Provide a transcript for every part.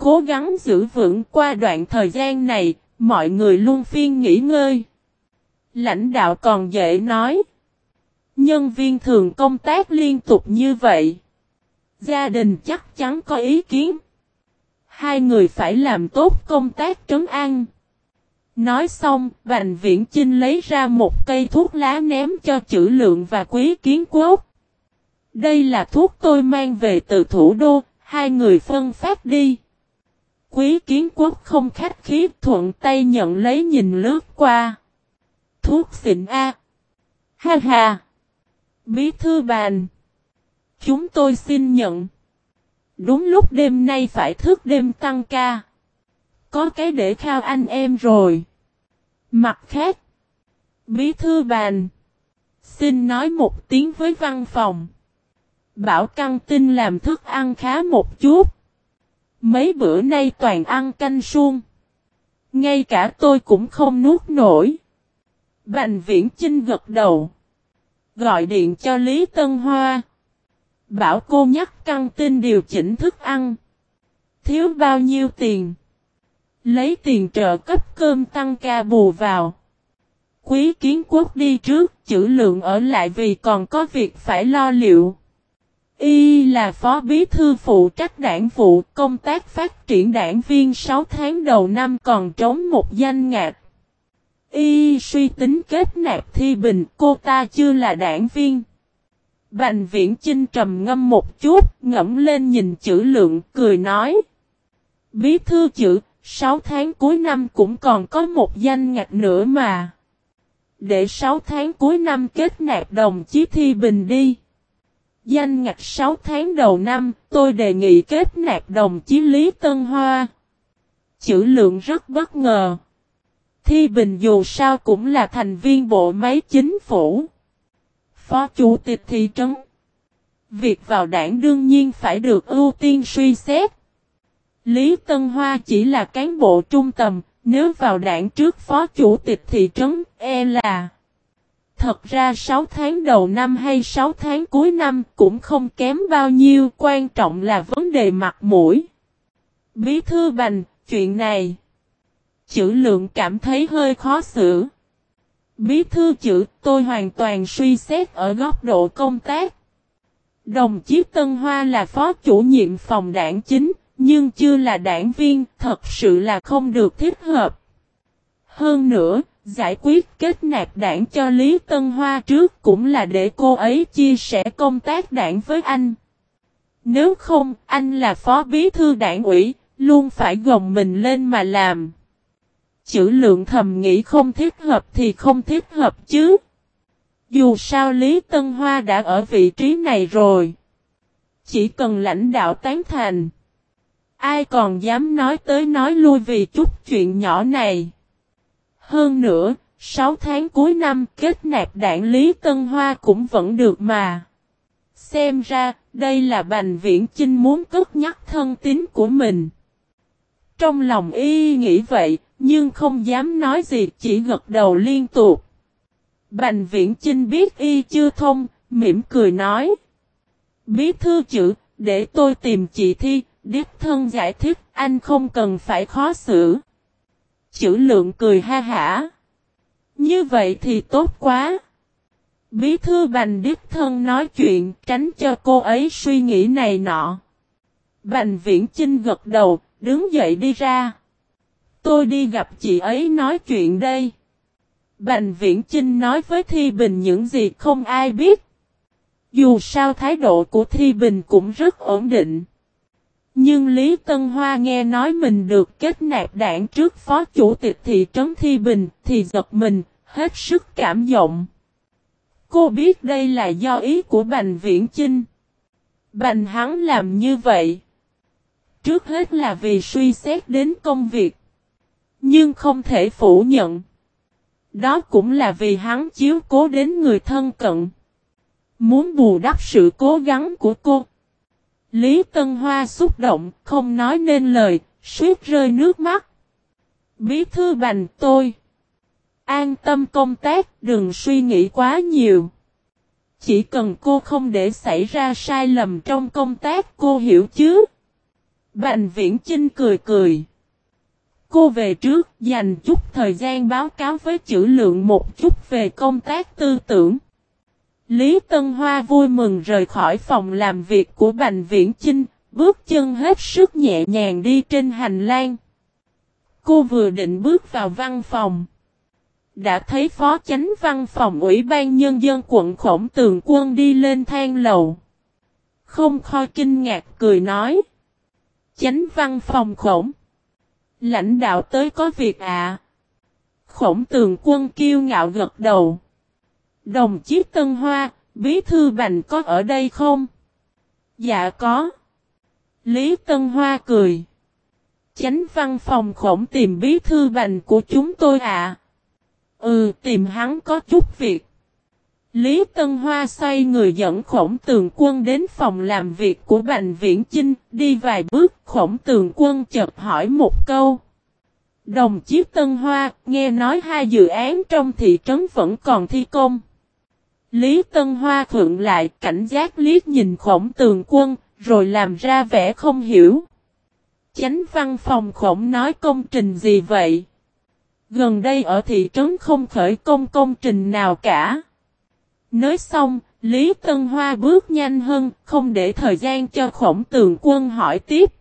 cố gắng giữ vững qua đoạn thời gian này, mọi người luôn phiên nghỉ ngơi. Lãnh đạo còn dễ nói. Nhân viên thường công tác liên tục như vậy. Gia đình chắc chắn có ý kiến. Hai người phải làm tốt công tác trấn an. Nói xong, Bành Viễn Chinh lấy ra một cây thuốc lá ném cho chữ lượng và quý kiến quốc. Đây là thuốc tôi mang về từ thủ đô, hai người phân phát đi. Quý kiến quốc không khách khí, thuận tay nhận lấy nhìn lướt qua. Thuốc xịn A. Ha ha. Bí thư bàn. Chúng tôi xin nhận. Đúng lúc đêm nay phải thức đêm tăng ca. Có cái để khao anh em rồi. Mặt khác. Bí thư bàn. Xin nói một tiếng với văn phòng. Bảo căng tin làm thức ăn khá một chút. Mấy bữa nay toàn ăn canh suông. Ngay cả tôi cũng không nuốt nổi. Bành viễn Chinh gật đầu. Gọi điện cho Lý Tân Hoa. Bảo cô nhắc căng tin điều chỉnh thức ăn. Thiếu bao nhiêu tiền? Lấy tiền trợ cấp cơm tăng ca bù vào. Quý kiến quốc đi trước, chữ lượng ở lại vì còn có việc phải lo liệu. Y là phó bí thư phụ trách đảng vụ công tác phát triển đảng viên 6 tháng đầu năm còn trống một danh ngạc. Y suy tính kết nạp thi bình cô ta chưa là đảng viên. Bành viễn Chinh trầm ngâm một chút, ngẫm lên nhìn chữ lượng, cười nói. Bí thư chữ, 6 tháng cuối năm cũng còn có một danh ngạch nữa mà. Để 6 tháng cuối năm kết nạp đồng chí thi bình đi. Danh ngạch 6 tháng đầu năm, tôi đề nghị kết nạp đồng chí Lý Tân Hoa. Chữ lượng rất bất ngờ. Thi Bình dù sao cũng là thành viên bộ máy chính phủ. Phó chủ tịch thị trấn. Việc vào đảng đương nhiên phải được ưu tiên suy xét. Lý Tân Hoa chỉ là cán bộ trung tầm, nếu vào đảng trước phó chủ tịch thị trấn, e là Thật ra 6 tháng đầu năm hay 6 tháng cuối năm cũng không kém bao nhiêu, quan trọng là vấn đề mặt mũi. Bí thư bành, chuyện này. Chữ lượng cảm thấy hơi khó xử. Bí thư chữ, tôi hoàn toàn suy xét ở góc độ công tác. Đồng chí Tân Hoa là phó chủ nhiệm phòng đảng chính, nhưng chưa là đảng viên, thật sự là không được thích hợp. Hơn nữa, Giải quyết kết nạp đảng cho Lý Tân Hoa trước cũng là để cô ấy chia sẻ công tác đảng với anh. Nếu không, anh là phó bí thư đảng ủy, luôn phải gồng mình lên mà làm. Chữ lượng thầm nghĩ không thích hợp thì không thích hợp chứ. Dù sao Lý Tân Hoa đã ở vị trí này rồi. Chỉ cần lãnh đạo tán thành. Ai còn dám nói tới nói lui vì chút chuyện nhỏ này. Hơn nữa, 6 tháng cuối năm kết nạp đảng Lý Tân Hoa cũng vẫn được mà. Xem ra, đây là Bành Viễn Chinh muốn cất nhắc thân tín của mình. Trong lòng y nghĩ vậy, nhưng không dám nói gì chỉ gật đầu liên tục. Bành Viễn Chinh biết y chưa thông, mỉm cười nói. Bí thư chữ, để tôi tìm chị Thi, đích thân giải thích, anh không cần phải khó xử. Chữ lượng cười ha hả. Như vậy thì tốt quá. Bí thư Bành Đích Thân nói chuyện tránh cho cô ấy suy nghĩ này nọ. Bành Viễn Chinh gật đầu, đứng dậy đi ra. Tôi đi gặp chị ấy nói chuyện đây. Bành Viễn Chinh nói với Thi Bình những gì không ai biết. Dù sao thái độ của Thi Bình cũng rất ổn định. Nhưng Lý Tân Hoa nghe nói mình được kết nạp đảng trước phó chủ tịch thị trấn Thi Bình thì giật mình, hết sức cảm động. Cô biết đây là do ý của Bành Viễn Chinh. Bành hắn làm như vậy. Trước hết là vì suy xét đến công việc. Nhưng không thể phủ nhận. Đó cũng là vì hắn chiếu cố đến người thân cận. Muốn bù đắp sự cố gắng của cô. Lý Tân Hoa xúc động, không nói nên lời, suýt rơi nước mắt. Bí thư bành tôi. An tâm công tác, đừng suy nghĩ quá nhiều. Chỉ cần cô không để xảy ra sai lầm trong công tác cô hiểu chứ. Bành viễn Chinh cười cười. Cô về trước, dành chút thời gian báo cáo với chữ lượng một chút về công tác tư tưởng. Lý Tân Hoa vui mừng rời khỏi phòng làm việc của Bành Viễn Chinh, bước chân hết sức nhẹ nhàng đi trên hành lang. Cô vừa định bước vào văn phòng. Đã thấy phó chánh văn phòng Ủy ban Nhân dân quận Khổng Tường Quân đi lên thang lầu. Không khoi kinh ngạc cười nói. Chánh văn phòng khổng. Lãnh đạo tới có việc ạ. À. Khổng tường quân kiêu ngạo gật đầu. Đồng chí Tân Hoa, bí thư bành có ở đây không? Dạ có. Lý Tân Hoa cười. Chánh văn phòng khổng tìm bí thư bành của chúng tôi ạ. À. Ừ, tìm hắn có chút việc. Lý Tân Hoa xoay người dẫn khổng tường quân đến phòng làm việc của Bành Viễn Chinh, đi vài bước khổng tường quân chợt hỏi một câu. Đồng chí Tân Hoa, nghe nói hai dự án trong thị trấn vẫn còn thi công. Lý Tân Hoa thuận lại cảnh giác liếc nhìn khổng tường quân, rồi làm ra vẻ không hiểu. Chánh văn phòng khổng nói công trình gì vậy? Gần đây ở thị trấn không khởi công công trình nào cả. Nói xong, Lý Tân Hoa bước nhanh hơn, không để thời gian cho khổng tường quân hỏi tiếp.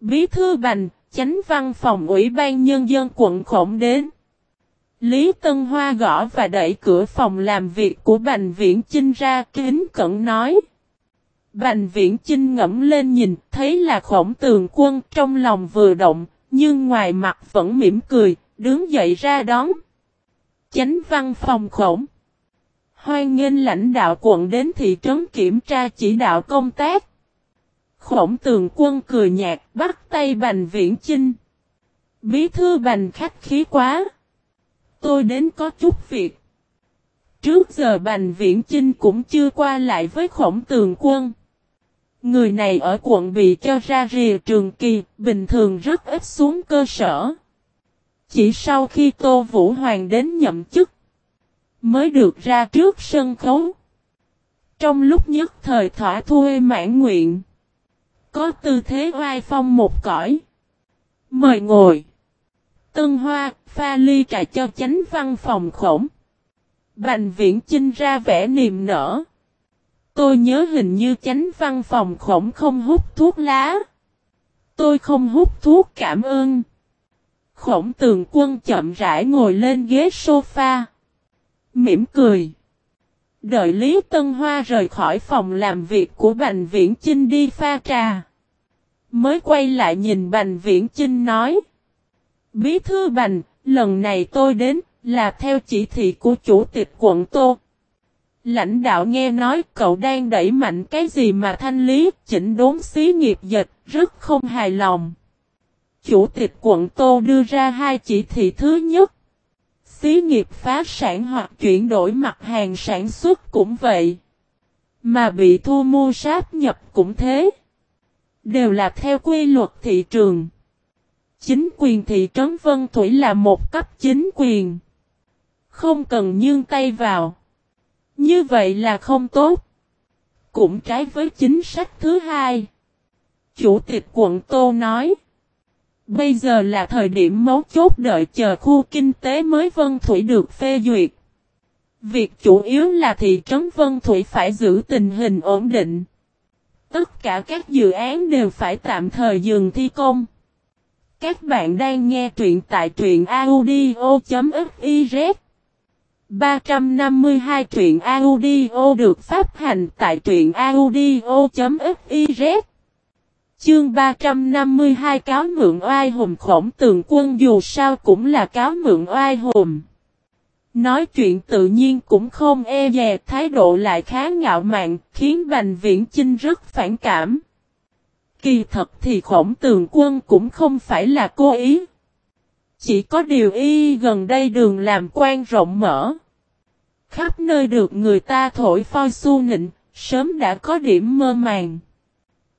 Bí thư bành, chánh văn phòng ủy ban nhân dân quận khổng đến. Lý Tân Hoa gõ và đẩy cửa phòng làm việc của Bành Viễn Chinh ra kính cẩn nói. Bành Viễn Chinh ngẫm lên nhìn, thấy là khổng tường quân trong lòng vừa động, nhưng ngoài mặt vẫn mỉm cười, đứng dậy ra đón. Chánh văn phòng khổng. Hoan nghênh lãnh đạo quận đến thị trấn kiểm tra chỉ đạo công tác. Khổng tường quân cười nhạt bắt tay Bành Viễn Chinh. Bí thư Bành khách khí quá. Tôi đến có chút việc. Trước giờ Bành Viễn Chinh cũng chưa qua lại với khổng tường quân. Người này ở quận bị cho ra rìa trường kỳ, bình thường rất ít xuống cơ sở. Chỉ sau khi Tô Vũ Hoàng đến nhậm chức, mới được ra trước sân khấu. Trong lúc nhất thời thỏa thuê mãn nguyện, có tư thế oai phong một cõi. Mời ngồi. Tân Hoa, pha ly trà cho chánh văn phòng khổng. Bành viễn chinh ra vẻ niềm nở. Tôi nhớ hình như chánh văn phòng khổng không hút thuốc lá. Tôi không hút thuốc cảm ơn. Khổng tường quân chậm rãi ngồi lên ghế sofa. Mỉm cười. Đợi Lý Tân Hoa rời khỏi phòng làm việc của Bành Viễn Chinh đi pha trà. Mới quay lại nhìn Bành Viễn Chinh nói. Bí thư Bành, lần này tôi đến là theo chỉ thị của chủ tịch quận Tô. Lãnh đạo nghe nói cậu đang đẩy mạnh cái gì mà thanh lý, chỉnh đốn xí nghiệp dịch, rất không hài lòng. Chủ tịch quận Tô đưa ra hai chỉ thị thứ nhất. Xí nghiệp phá sản hoặc chuyển đổi mặt hàng sản xuất cũng vậy. Mà bị thu mua sáp nhập cũng thế. Đều là theo quy luật thị trường. Chính quyền thị trấn Vân Thủy là một cấp chính quyền. Không cần nhương tay vào. Như vậy là không tốt. Cũng trái với chính sách thứ hai. Chủ tịch quận Tô nói. Bây giờ là thời điểm mấu chốt đợi chờ khu kinh tế mới Vân Thủy được phê duyệt. Việc chủ yếu là thị trấn Vân Thủy phải giữ tình hình ổn định. Tất cả các dự án đều phải tạm thời dừng thi công. Các bạn đang nghe truyện tại truyện audio.fiz 352 truyện audio được phát hành tại truyện audio.fiz Chương 352 cáo mượn oai hùng khổng tường quân dù sao cũng là cáo mượn oai hùng. Nói chuyện tự nhiên cũng không e dè, thái độ lại khá ngạo mạn, khiến Bành Viễn Chinh rất phản cảm. Kỳ thật thì khổng tường quân cũng không phải là cố ý. Chỉ có điều y gần đây đường làm quan rộng mở. Khắp nơi được người ta thổi phoi su nịnh, sớm đã có điểm mơ màng.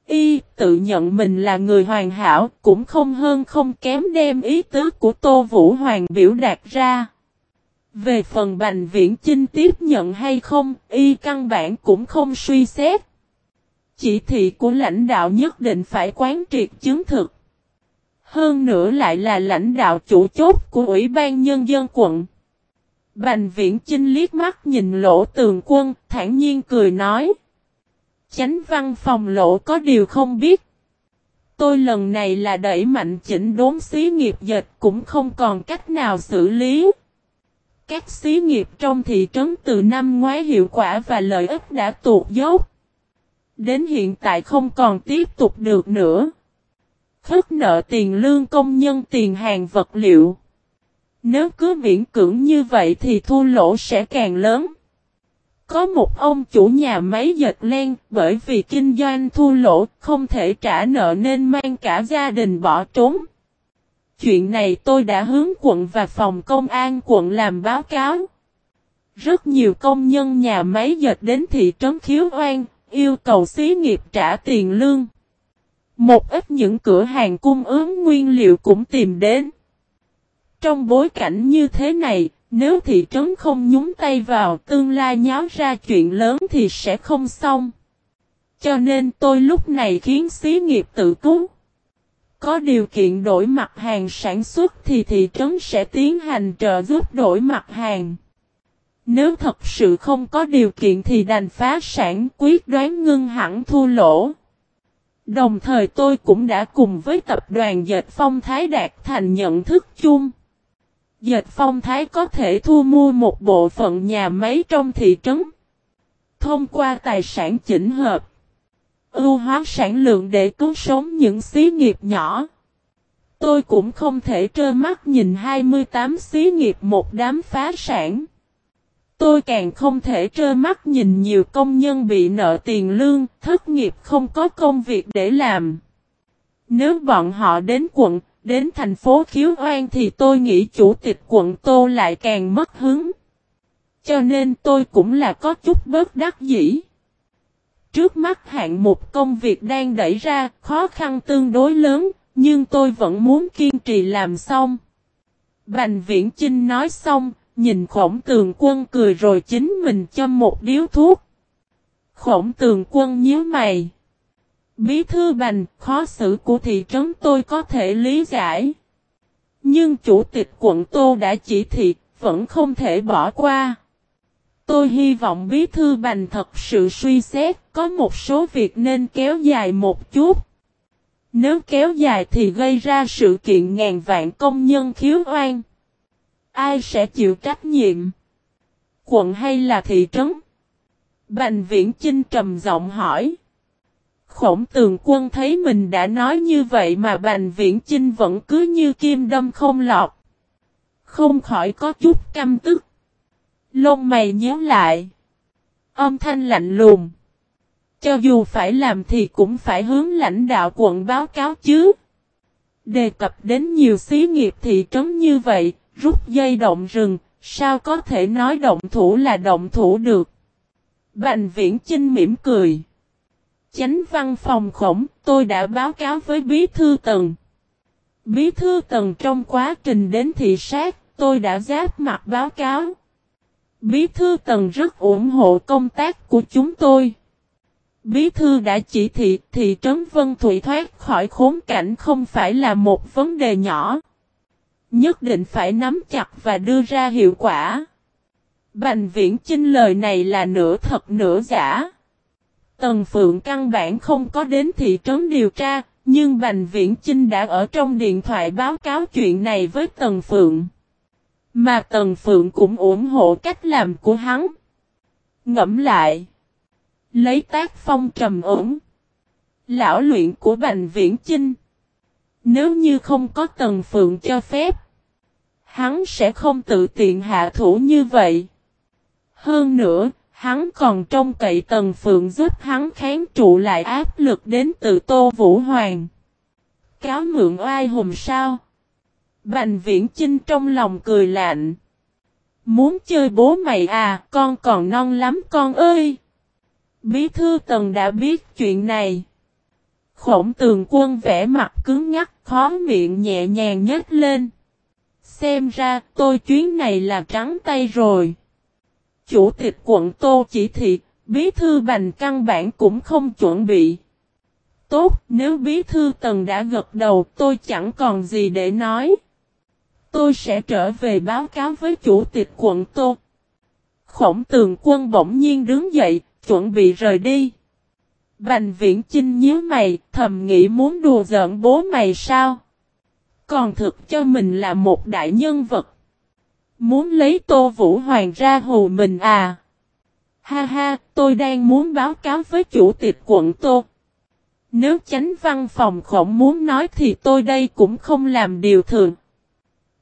Y tự nhận mình là người hoàn hảo, cũng không hơn không kém đem ý tứ của Tô Vũ Hoàng biểu đạt ra. Về phần Bành Viễn Chinh tiếp nhận hay không, Y căn bản cũng không suy xét chỉ thị của lãnh đạo nhất định phải quán triệt chứng thực. Hơn nữa lại là lãnh đạo chủ chốt của Ủy ban Nhân dân quận. Bành viễn Chinh liếc mắt nhìn lỗ tường quân, thản nhiên cười nói. Chánh văn phòng lỗ có điều không biết. Tôi lần này là đẩy mạnh chỉnh đốn xí nghiệp dịch cũng không còn cách nào xử lý. Các xí nghiệp trong thị trấn từ năm ngoái hiệu quả và lợi ích đã tụt dốc. Đến hiện tại không còn tiếp tục được nữa. Khất nợ tiền lương công nhân tiền hàng vật liệu. Nếu cứ miễn cưỡng như vậy thì thua lỗ sẽ càng lớn. Có một ông chủ nhà máy dệt len bởi vì kinh doanh thua lỗ không thể trả nợ nên mang cả gia đình bỏ trốn. Chuyện này tôi đã hướng quận và phòng công an quận làm báo cáo. Rất nhiều công nhân nhà máy dệt đến thị trấn Khiếu Oan, yêu cầu xí nghiệp trả tiền lương. Một ít những cửa hàng cung ứng nguyên liệu cũng tìm đến. Trong bối cảnh như thế này, nếu thị trấn không nhúng tay vào tương lai nháo ra chuyện lớn thì sẽ không xong. Cho nên tôi lúc này khiến xí nghiệp tự cứu. Có điều kiện đổi mặt hàng sản xuất thì thị trấn sẽ tiến hành trợ giúp đổi mặt hàng. Nếu thật sự không có điều kiện thì đành phá sản quyết đoán ngưng hẳn thua lỗ. Đồng thời tôi cũng đã cùng với tập đoàn Dệt Phong Thái đạt thành nhận thức chung. Dệt Phong Thái có thể thu mua một bộ phận nhà máy trong thị trấn. Thông qua tài sản chỉnh hợp. Ưu hóa sản lượng để cứu sống những xí nghiệp nhỏ. Tôi cũng không thể trơ mắt nhìn 28 xí nghiệp một đám phá sản. Tôi càng không thể trơ mắt nhìn nhiều công nhân bị nợ tiền lương, thất nghiệp không có công việc để làm. Nếu bọn họ đến quận, đến thành phố khiếu oan thì tôi nghĩ chủ tịch quận Tô lại càng mất hứng. Cho nên tôi cũng là có chút bớt đắc dĩ. Trước mắt hạng một công việc đang đẩy ra, khó khăn tương đối lớn, nhưng tôi vẫn muốn kiên trì làm xong. Bành viễn Chinh nói xong, nhìn khổng tường quân cười rồi chính mình cho một điếu thuốc. Khổng tường quân nhớ mày. Bí thư bành, khó xử của thị trấn tôi có thể lý giải. Nhưng chủ tịch quận Tô đã chỉ thị, vẫn không thể bỏ qua. Tôi hy vọng bí thư bành thật sự suy xét, có một số việc nên kéo dài một chút. Nếu kéo dài thì gây ra sự kiện ngàn vạn công nhân khiếu oan. Ai sẽ chịu trách nhiệm? Quận hay là thị trấn? Bành viễn Chinh trầm giọng hỏi. Khổng tường quân thấy mình đã nói như vậy mà Bành Viễn Chinh vẫn cứ như kim đâm không lọt. Không khỏi có chút căm tức. Lông mày nhớ lại. Âm thanh lạnh lùng. Cho dù phải làm thì cũng phải hướng lãnh đạo quận báo cáo chứ. Đề cập đến nhiều xí nghiệp thị trấn như vậy, rút dây động rừng, sao có thể nói động thủ là động thủ được. Bành viễn Trinh mỉm cười. Chánh văn phòng khổng, tôi đã báo cáo với bí thư tầng. Bí thư tầng trong quá trình đến thị sát, tôi đã giáp mặt báo cáo. Bí thư tầng rất ủng hộ công tác của chúng tôi. Bí thư đã chỉ thị thị trấn Vân Thủy thoát khỏi khốn cảnh không phải là một vấn đề nhỏ. Nhất định phải nắm chặt và đưa ra hiệu quả. Bành viễn chinh lời này là nửa thật nửa giả. Tần Phượng căn bản không có đến thị trấn điều tra, nhưng Bành Viễn Chinh đã ở trong điện thoại báo cáo chuyện này với Tần Phượng. Mà Tần Phượng cũng ủng hộ cách làm của hắn. Ngẫm lại. Lấy tác phong trầm ổn. Lão luyện của Bành Viễn Chinh. Nếu như không có Tần Phượng cho phép. Hắn sẽ không tự tiện hạ thủ như vậy. Hơn nữa, Hắn còn trông cậy Tần Phượng giúp hắn kháng trụ lại áp lực đến từ Tô Vũ Hoàng. Cáo mượn oai hùng sao? Bành viễn Trinh trong lòng cười lạnh. Muốn chơi bố mày à, con còn non lắm con ơi. Bí thư Tần đã biết chuyện này. Khổng tường quân vẽ mặt cứng ngắt, khó miệng nhẹ nhàng nhếch lên. Xem ra, tôi chuyến này là trắng tay rồi. Chủ tịch quận Tô chỉ thị, bí thư bành căn bản cũng không chuẩn bị. Tốt, nếu bí thư tần đã gật đầu tôi chẳng còn gì để nói. Tôi sẽ trở về báo cáo với chủ tịch quận Tô. Khổng tường quân bỗng nhiên đứng dậy, chuẩn bị rời đi. Bành viễn chinh nhíu mày, thầm nghĩ muốn đùa giỡn bố mày sao? Còn thực cho mình là một đại nhân vật. Muốn lấy Tô Vũ Hoàng ra hù mình à? Ha ha, tôi đang muốn báo cáo với chủ tịch quận Tô. Nếu chánh văn phòng khổng muốn nói thì tôi đây cũng không làm điều thường.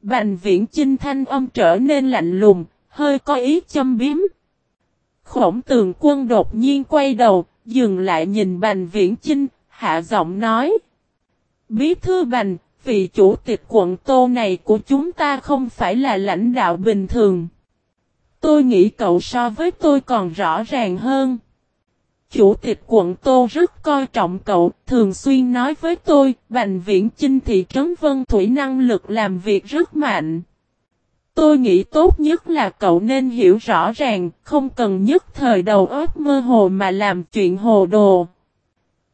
Bành viễn chinh thanh âm trở nên lạnh lùng, hơi có ý châm biếm. Khổng tường quân đột nhiên quay đầu, dừng lại nhìn bành viễn chinh, hạ giọng nói. Bí thư bành, vị chủ tịch quận tô này của chúng ta không phải là lãnh đạo bình thường. Tôi nghĩ cậu so với tôi còn rõ ràng hơn. Chủ tịch quận Tô rất coi trọng cậu, thường xuyên nói với tôi, Bành Viễn Chinh thị trấn Vân Thủy năng lực làm việc rất mạnh. Tôi nghĩ tốt nhất là cậu nên hiểu rõ ràng, không cần nhất thời đầu óc mơ hồ mà làm chuyện hồ đồ.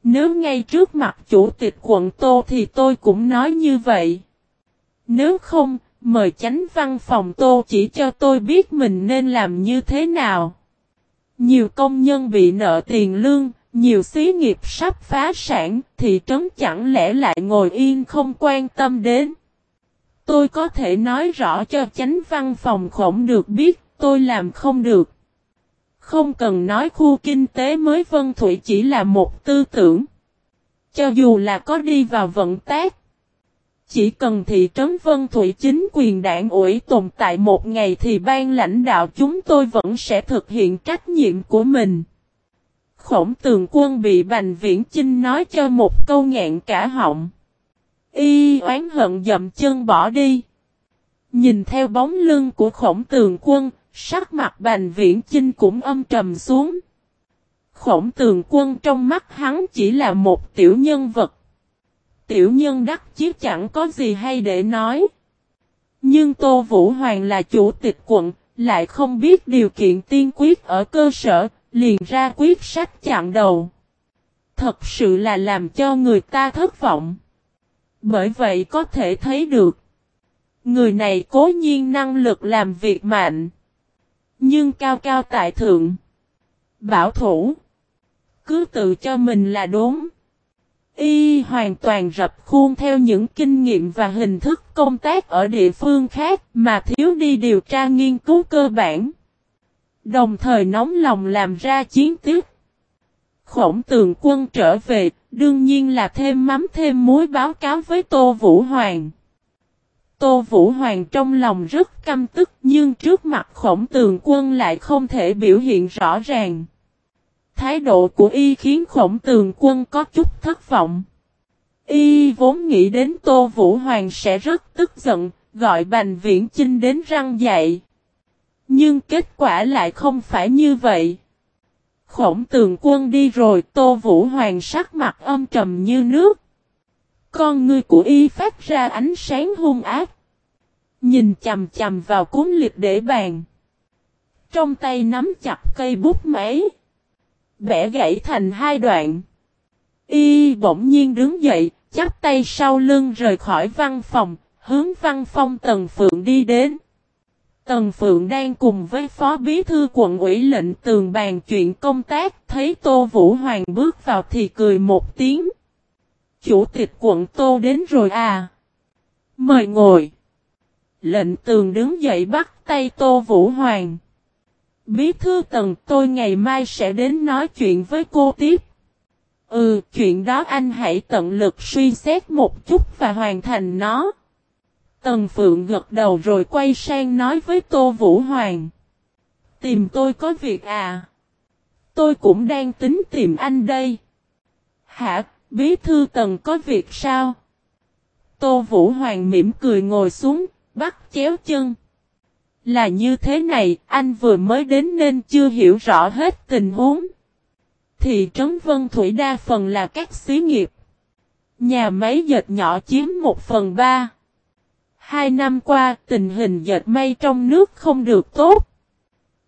Nếu ngay trước mặt chủ tịch quận Tô thì tôi cũng nói như vậy. Nếu không, mời chánh văn phòng Tô chỉ cho tôi biết mình nên làm như thế nào. Nhiều công nhân bị nợ tiền lương, nhiều xí nghiệp sắp phá sản, thị trấn chẳng lẽ lại ngồi yên không quan tâm đến. Tôi có thể nói rõ cho chánh văn phòng khổng được biết, tôi làm không được. Không cần nói khu kinh tế mới Vân Thủy chỉ là một tư tưởng. Cho dù là có đi vào vận tác. Chỉ cần thị trấn Vân Thủy chính quyền đảng ủy tồn tại một ngày thì ban lãnh đạo chúng tôi vẫn sẽ thực hiện trách nhiệm của mình. Khổng tường quân bị Bành Viễn Chinh nói cho một câu ngạn cả họng. Y oán hận dậm chân bỏ đi. Nhìn theo bóng lưng của khổng tường quân, sắc mặt Bành Viễn Chinh cũng âm trầm xuống. Khổng tường quân trong mắt hắn chỉ là một tiểu nhân vật tiểu nhân đắc chiếc chẳng có gì hay để nói. Nhưng Tô Vũ Hoàng là chủ tịch quận, lại không biết điều kiện tiên quyết ở cơ sở, liền ra quyết sách chặn đầu. Thật sự là làm cho người ta thất vọng. Bởi vậy có thể thấy được. Người này cố nhiên năng lực làm việc mạnh. Nhưng cao cao tại thượng. Bảo thủ. Cứ tự cho mình là đúng. Y hoàn toàn rập khuôn theo những kinh nghiệm và hình thức công tác ở địa phương khác mà thiếu đi điều tra nghiên cứu cơ bản. Đồng thời nóng lòng làm ra chiến tiếp. Khổng tường quân trở về, đương nhiên là thêm mắm thêm muối báo cáo với Tô Vũ Hoàng. Tô Vũ Hoàng trong lòng rất căm tức nhưng trước mặt khổng tường quân lại không thể biểu hiện rõ ràng. Thái độ của y khiến khổng tường quân có chút thất vọng. Y vốn nghĩ đến Tô Vũ Hoàng sẽ rất tức giận, gọi Bành Viễn Chinh đến răng dạy. Nhưng kết quả lại không phải như vậy. Khổng tường quân đi rồi Tô Vũ Hoàng sắc mặt âm trầm như nước. Con ngươi của y phát ra ánh sáng hung ác. Nhìn chầm chầm vào cuốn liệt để bàn. Trong tay nắm chặt cây bút máy bẻ gãy thành hai đoạn. Y bỗng nhiên đứng dậy, chắp tay sau lưng rời khỏi văn phòng, hướng văn phòng Tần Phượng đi đến. Tần Phượng đang cùng với Phó Bí Thư quận ủy lệnh tường bàn chuyện công tác, thấy Tô Vũ Hoàng bước vào thì cười một tiếng. Chủ tịch quận Tô đến rồi à? Mời ngồi. Lệnh tường đứng dậy bắt tay Tô Vũ Hoàng. Bí thư tần tôi ngày mai sẽ đến nói chuyện với cô tiếp. Ừ, chuyện đó anh hãy tận lực suy xét một chút và hoàn thành nó. Tần Phượng gật đầu rồi quay sang nói với Tô Vũ Hoàng. Tìm tôi có việc à? Tôi cũng đang tính tìm anh đây. Hả, bí thư tần có việc sao? Tô Vũ Hoàng mỉm cười ngồi xuống, bắt chéo chân. Là như thế này, anh vừa mới đến nên chưa hiểu rõ hết tình huống. Thị trấn Vân Thủy đa phần là các xí nghiệp. Nhà máy dệt nhỏ chiếm một phần ba. Hai năm qua, tình hình dệt may trong nước không được tốt.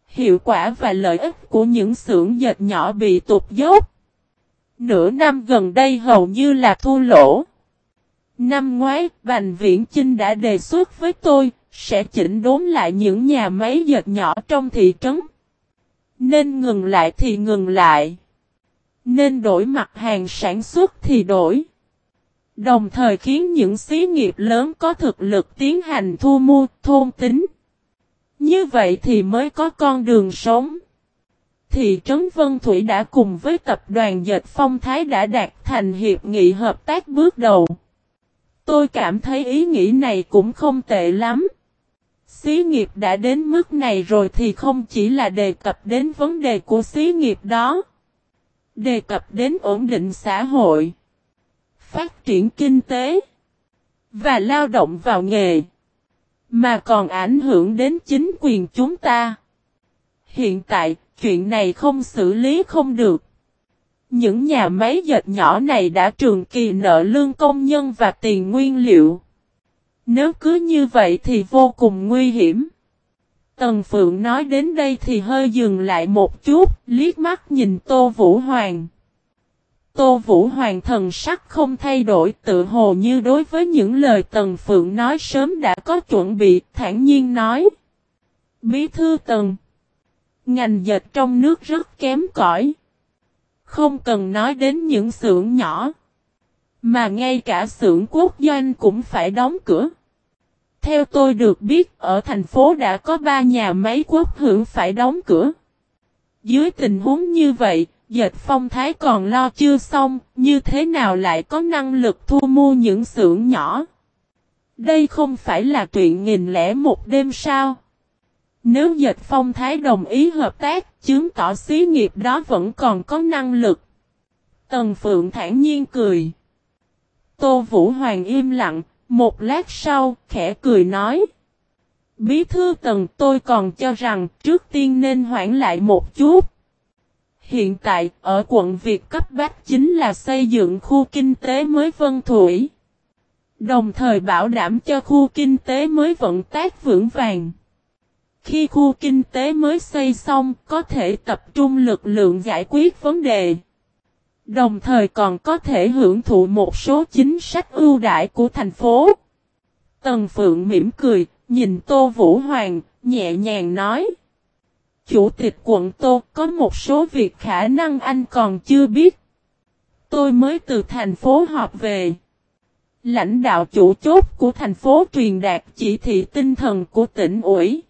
Hiệu quả và lợi ích của những xưởng dệt nhỏ bị tụt dốc. Nửa năm gần đây hầu như là thua lỗ. Năm ngoái, Bành Viễn Chinh đã đề xuất với tôi, sẽ chỉnh đốn lại những nhà máy dệt nhỏ trong thị trấn. Nên ngừng lại thì ngừng lại. Nên đổi mặt hàng sản xuất thì đổi. Đồng thời khiến những xí nghiệp lớn có thực lực tiến hành thu mua, thôn tính. Như vậy thì mới có con đường sống. Thị trấn Vân Thủy đã cùng với tập đoàn Dệt Phong Thái đã đạt thành hiệp nghị hợp tác bước đầu. Tôi cảm thấy ý nghĩ này cũng không tệ lắm. Xí nghiệp đã đến mức này rồi thì không chỉ là đề cập đến vấn đề của xí nghiệp đó. Đề cập đến ổn định xã hội. Phát triển kinh tế. Và lao động vào nghề. Mà còn ảnh hưởng đến chính quyền chúng ta. Hiện tại, chuyện này không xử lý không được. Những nhà máy dệt nhỏ này đã trường kỳ nợ lương công nhân và tiền nguyên liệu. Nếu cứ như vậy thì vô cùng nguy hiểm. Tần Phượng nói đến đây thì hơi dừng lại một chút, liếc mắt nhìn Tô Vũ Hoàng. Tô Vũ Hoàng thần sắc không thay đổi tự hồ như đối với những lời Tần Phượng nói sớm đã có chuẩn bị, thản nhiên nói. Bí thư Tần Ngành dệt trong nước rất kém cỏi. Không cần nói đến những xưởng nhỏ. Mà ngay cả xưởng quốc doanh cũng phải đóng cửa. Theo tôi được biết ở thành phố đã có 3 nhà máy quốc hưởng phải đóng cửa. Dưới tình huống như vậy, dệt phong thái còn lo chưa xong, như thế nào lại có năng lực thu mua những xưởng nhỏ? Đây không phải là chuyện nghìn lẻ một đêm sao? Nếu dịch phong thái đồng ý hợp tác, chứng tỏ xí nghiệp đó vẫn còn có năng lực. Tần Phượng thản nhiên cười. Tô Vũ Hoàng im lặng, một lát sau, khẽ cười nói. Bí thư tần tôi còn cho rằng trước tiên nên hoãn lại một chút. Hiện tại, ở quận Việt cấp bách chính là xây dựng khu kinh tế mới Vân Thủy. Đồng thời bảo đảm cho khu kinh tế mới vận tác vững vàng. Khi khu kinh tế mới xây xong, có thể tập trung lực lượng giải quyết vấn đề. Đồng thời còn có thể hưởng thụ một số chính sách ưu đãi của thành phố. Tần Phượng mỉm cười, nhìn Tô Vũ Hoàng, nhẹ nhàng nói. Chủ tịch quận Tô có một số việc khả năng anh còn chưa biết. Tôi mới từ thành phố họp về. Lãnh đạo chủ chốt của thành phố truyền đạt chỉ thị tinh thần của tỉnh ủy.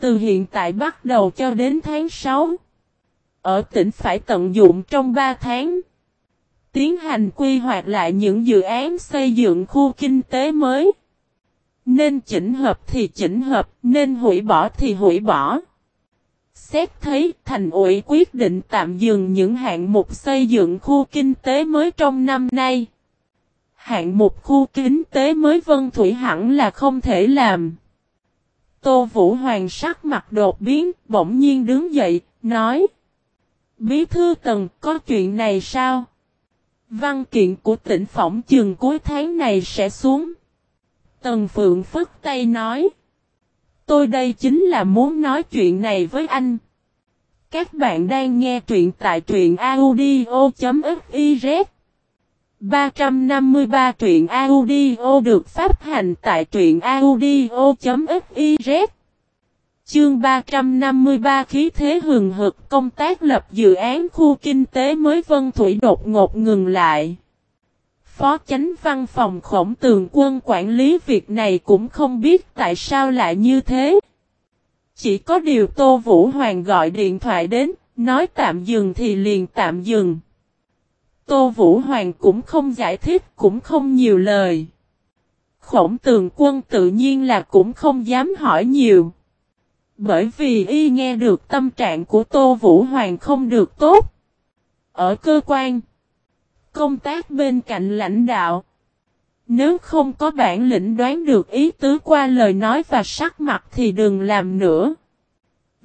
Từ hiện tại bắt đầu cho đến tháng 6. Ở tỉnh phải tận dụng trong 3 tháng. Tiến hành quy hoạch lại những dự án xây dựng khu kinh tế mới. Nên chỉnh hợp thì chỉnh hợp, nên hủy bỏ thì hủy bỏ. Xét thấy thành ủy quyết định tạm dừng những hạng mục xây dựng khu kinh tế mới trong năm nay. Hạng mục khu kinh tế mới Vân Thủy hẳn là không thể làm. Tô Vũ Hoàng sắc mặt đột biến, bỗng nhiên đứng dậy, nói. Bí thư tần có chuyện này sao? Văn kiện của tỉnh phỏng chừng cuối tháng này sẽ xuống. Tần Phượng phức tay nói. Tôi đây chính là muốn nói chuyện này với anh. Các bạn đang nghe truyện tại truyện audio.fif 353 truyện audio được phát hành tại truyện audio.fiz Chương 353 khí thế hừng hực công tác lập dự án khu kinh tế mới Vân Thủy đột ngột ngừng lại. Phó chánh văn phòng khổng tường quân quản lý việc này cũng không biết tại sao lại như thế. Chỉ có điều Tô Vũ Hoàng gọi điện thoại đến, nói tạm dừng thì liền tạm dừng. Tô Vũ Hoàng cũng không giải thích, cũng không nhiều lời. Khổng tường quân tự nhiên là cũng không dám hỏi nhiều. Bởi vì y nghe được tâm trạng của Tô Vũ Hoàng không được tốt. Ở cơ quan, công tác bên cạnh lãnh đạo. Nếu không có bản lĩnh đoán được ý tứ qua lời nói và sắc mặt thì đừng làm nữa.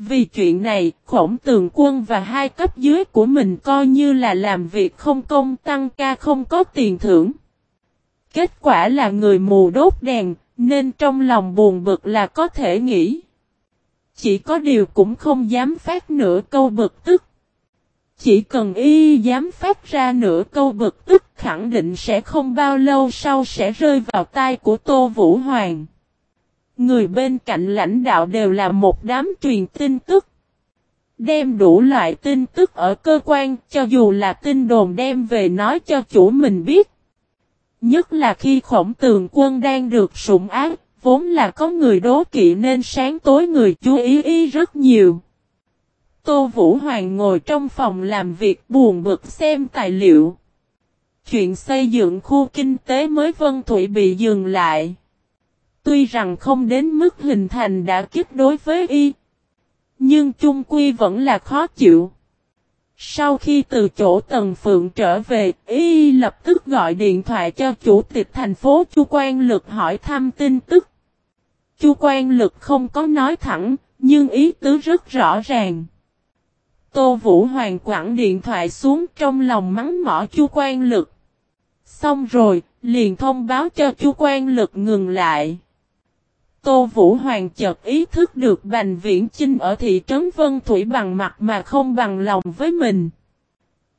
Vì chuyện này, khổng tường quân và hai cấp dưới của mình coi như là làm việc không công tăng ca không có tiền thưởng. Kết quả là người mù đốt đèn, nên trong lòng buồn bực là có thể nghĩ. chỉ có điều cũng không dám phát nửa câu bực tức. Chỉ cần y dám phát ra nửa câu bực tức khẳng định sẽ không bao lâu sau sẽ rơi vào tay của Tô Vũ Hoàng. Người bên cạnh lãnh đạo đều là một đám truyền tin tức. Đem đủ loại tin tức ở cơ quan cho dù là tin đồn đem về nói cho chủ mình biết. Nhất là khi khổng tường quân đang được sủng ác, vốn là có người đố kỵ nên sáng tối người chú ý ý rất nhiều. Tô Vũ Hoàng ngồi trong phòng làm việc buồn bực xem tài liệu. Chuyện xây dựng khu kinh tế mới Vân Thủy bị dừng lại. Tuy rằng không đến mức hình thành đã kích đối với y. Nhưng chung quy vẫn là khó chịu. Sau khi từ chỗ Tần Phượng trở về, y lập tức gọi điện thoại cho chủ tịch thành phố Chu Quan Lực hỏi thăm tin tức. Chu Quan Lực không có nói thẳng, nhưng ý tứ rất rõ ràng. Tô Vũ Hoàng quẳng điện thoại xuống trong lòng mắng mỏ Chu Quan Lực. Xong rồi, liền thông báo cho Chu Quan Lực ngừng lại. Tô Vũ Hoàng chợt ý thức được Bành Viễn Chinh ở thị trấn Vân Thủy bằng mặt mà không bằng lòng với mình.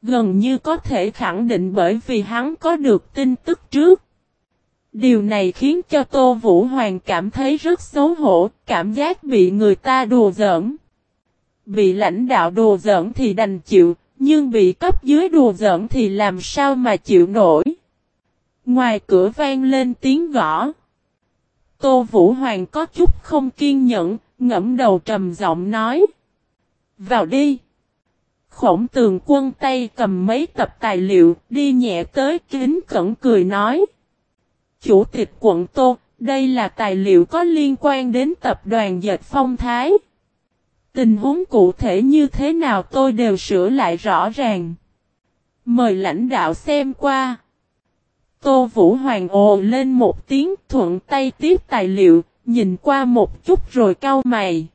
Gần như có thể khẳng định bởi vì hắn có được tin tức trước. Điều này khiến cho Tô Vũ Hoàng cảm thấy rất xấu hổ, cảm giác bị người ta đùa giỡn. Bị lãnh đạo đùa giỡn thì đành chịu, nhưng bị cấp dưới đùa giỡn thì làm sao mà chịu nổi. Ngoài cửa vang lên tiếng gõ. Tô Vũ Hoàng có chút không kiên nhẫn, ngẫm đầu trầm giọng nói. Vào đi. Khổng tường quân tay cầm mấy tập tài liệu, đi nhẹ tới kính cẩn cười nói. Chủ tịch quận Tô, đây là tài liệu có liên quan đến tập đoàn dệt phong thái. Tình huống cụ thể như thế nào tôi đều sửa lại rõ ràng. Mời lãnh đạo xem qua. Tô Vũ Hoàng ồ lên một tiếng thuận tay tiếp tài liệu, nhìn qua một chút rồi cau mày.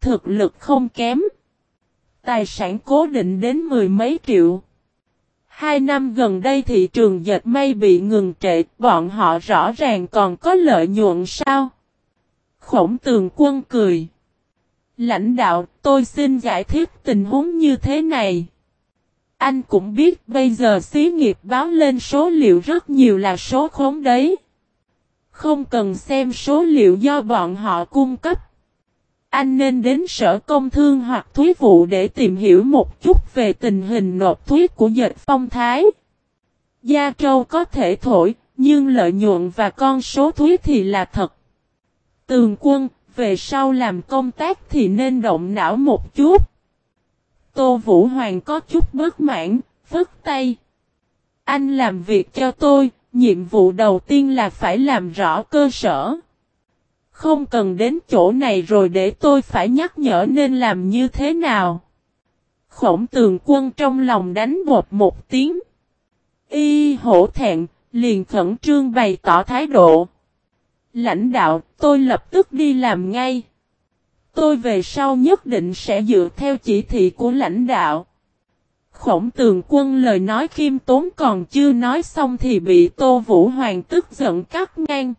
Thực lực không kém. Tài sản cố định đến mười mấy triệu. Hai năm gần đây thị trường dệt may bị ngừng trệ, bọn họ rõ ràng còn có lợi nhuận sao? Khổng tường quân cười. Lãnh đạo, tôi xin giải thích tình huống như thế này. Anh cũng biết bây giờ xí nghiệp báo lên số liệu rất nhiều là số khốn đấy. Không cần xem số liệu do bọn họ cung cấp. Anh nên đến sở công thương hoặc thuế vụ để tìm hiểu một chút về tình hình nộp thuế của dệt phong thái. Gia Châu có thể thổi, nhưng lợi nhuận và con số thuế thì là thật. Tường quân, về sau làm công tác thì nên động não một chút. Tô Vũ Hoàng có chút bất mãn, phức tay. Anh làm việc cho tôi, nhiệm vụ đầu tiên là phải làm rõ cơ sở. Không cần đến chỗ này rồi để tôi phải nhắc nhở nên làm như thế nào. Khổng tường quân trong lòng đánh bột một tiếng. Y hổ thẹn, liền khẩn trương bày tỏ thái độ. Lãnh đạo, tôi lập tức đi làm ngay. Tôi về sau nhất định sẽ dựa theo chỉ thị của lãnh đạo. Khổng tường quân lời nói khiêm tốn còn chưa nói xong thì bị Tô Vũ Hoàng tức giận cắt ngang.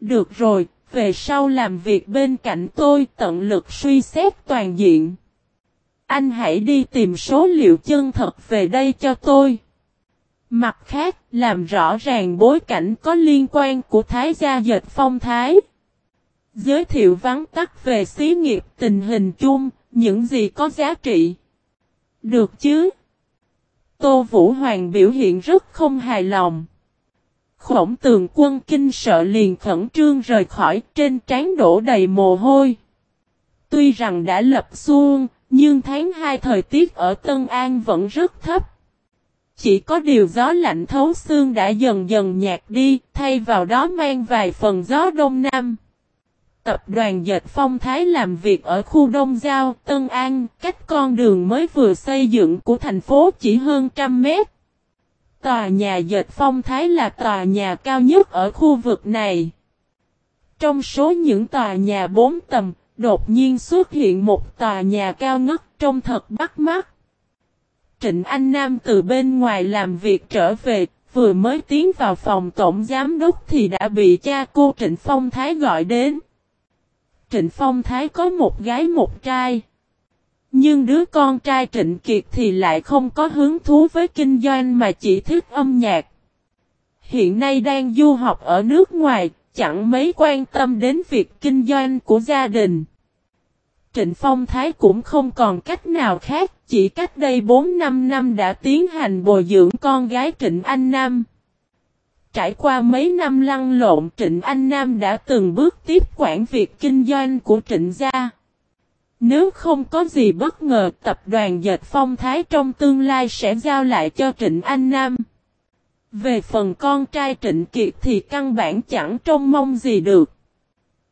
Được rồi, về sau làm việc bên cạnh tôi tận lực suy xét toàn diện. Anh hãy đi tìm số liệu chân thật về đây cho tôi. Mặt khác, làm rõ ràng bối cảnh có liên quan của Thái gia dệt phong thái. Giới thiệu vắn tắt về xí nghiệp tình hình chung, những gì có giá trị. Được chứ? Tô Vũ Hoàng biểu hiện rất không hài lòng. Khổng tường quân kinh sợ liền khẩn trương rời khỏi trên trán đổ đầy mồ hôi. Tuy rằng đã lập xuông, nhưng tháng 2 thời tiết ở Tân An vẫn rất thấp. Chỉ có điều gió lạnh thấu xương đã dần dần nhạt đi, thay vào đó mang vài phần gió đông nam. Tập đoàn dệt phong thái làm việc ở khu Đông Giao, Tân An, cách con đường mới vừa xây dựng của thành phố chỉ hơn trăm mét. Tòa nhà dệt phong thái là tòa nhà cao nhất ở khu vực này. Trong số những tòa nhà bốn tầng, đột nhiên xuất hiện một tòa nhà cao ngất trông thật bắt mắt. Trịnh Anh Nam từ bên ngoài làm việc trở về, vừa mới tiến vào phòng tổng giám đốc thì đã bị cha cô Trịnh Phong Thái gọi đến. Trịnh Phong Thái có một gái một trai. Nhưng đứa con trai Trịnh Kiệt thì lại không có hứng thú với kinh doanh mà chỉ thích âm nhạc. Hiện nay đang du học ở nước ngoài, chẳng mấy quan tâm đến việc kinh doanh của gia đình. Trịnh Phong Thái cũng không còn cách nào khác, chỉ cách đây 4-5 năm đã tiến hành bồi dưỡng con gái Trịnh Anh Nam. Trải qua mấy năm lăn lộn Trịnh Anh Nam đã từng bước tiếp quản việc kinh doanh của Trịnh Gia. Nếu không có gì bất ngờ tập đoàn dệt phong thái trong tương lai sẽ giao lại cho Trịnh Anh Nam. Về phần con trai Trịnh Kiệt thì căn bản chẳng trông mong gì được.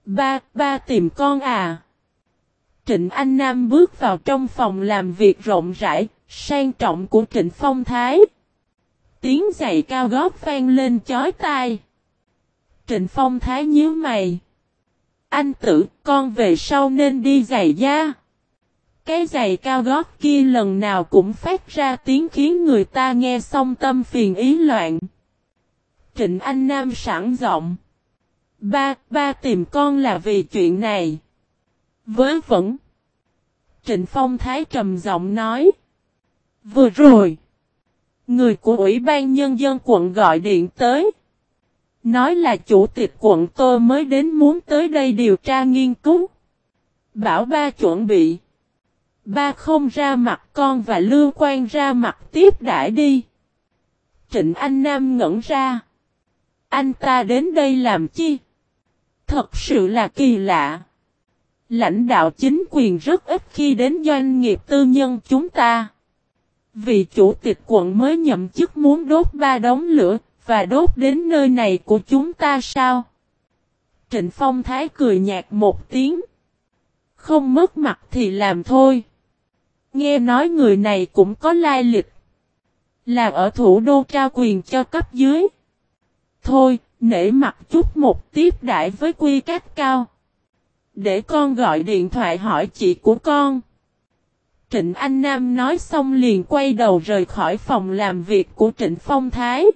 Ba, ba tìm con à. Trịnh Anh Nam bước vào trong phòng làm việc rộng rãi, sang trọng của Trịnh Phong Thái. Tiếng giày cao gót vang lên chói tai. Trịnh Phong Thái nhíu mày. Anh tử, con về sau nên đi giày da. Cái giày cao gót kia lần nào cũng phát ra tiếng khiến người ta nghe xong tâm phiền ý loạn. Trịnh Anh Nam sẵn giọng. Ba, ba tìm con là vì chuyện này. Với vẫn. Trịnh Phong Thái trầm giọng nói. Vừa rồi. Người của Ủy ban Nhân dân quận gọi điện tới. Nói là chủ tịch quận tôi mới đến muốn tới đây điều tra nghiên cứu. Bảo ba chuẩn bị. Ba không ra mặt con và Lưu Quan ra mặt tiếp đãi đi. Trịnh Anh Nam ngẩn ra. Anh ta đến đây làm chi? Thật sự là kỳ lạ. Lãnh đạo chính quyền rất ít khi đến doanh nghiệp tư nhân chúng ta. Vì chủ tịch quận mới nhậm chức muốn đốt ba đống lửa, và đốt đến nơi này của chúng ta sao? Trịnh Phong Thái cười nhạt một tiếng. Không mất mặt thì làm thôi. Nghe nói người này cũng có lai lịch. Là ở thủ đô trao quyền cho cấp dưới. Thôi, nể mặt chút một tiếp đại với quy cách cao. Để con gọi điện thoại hỏi chị của con. Trịnh Anh Nam nói xong liền quay đầu rời khỏi phòng làm việc của Trịnh Phong Thái.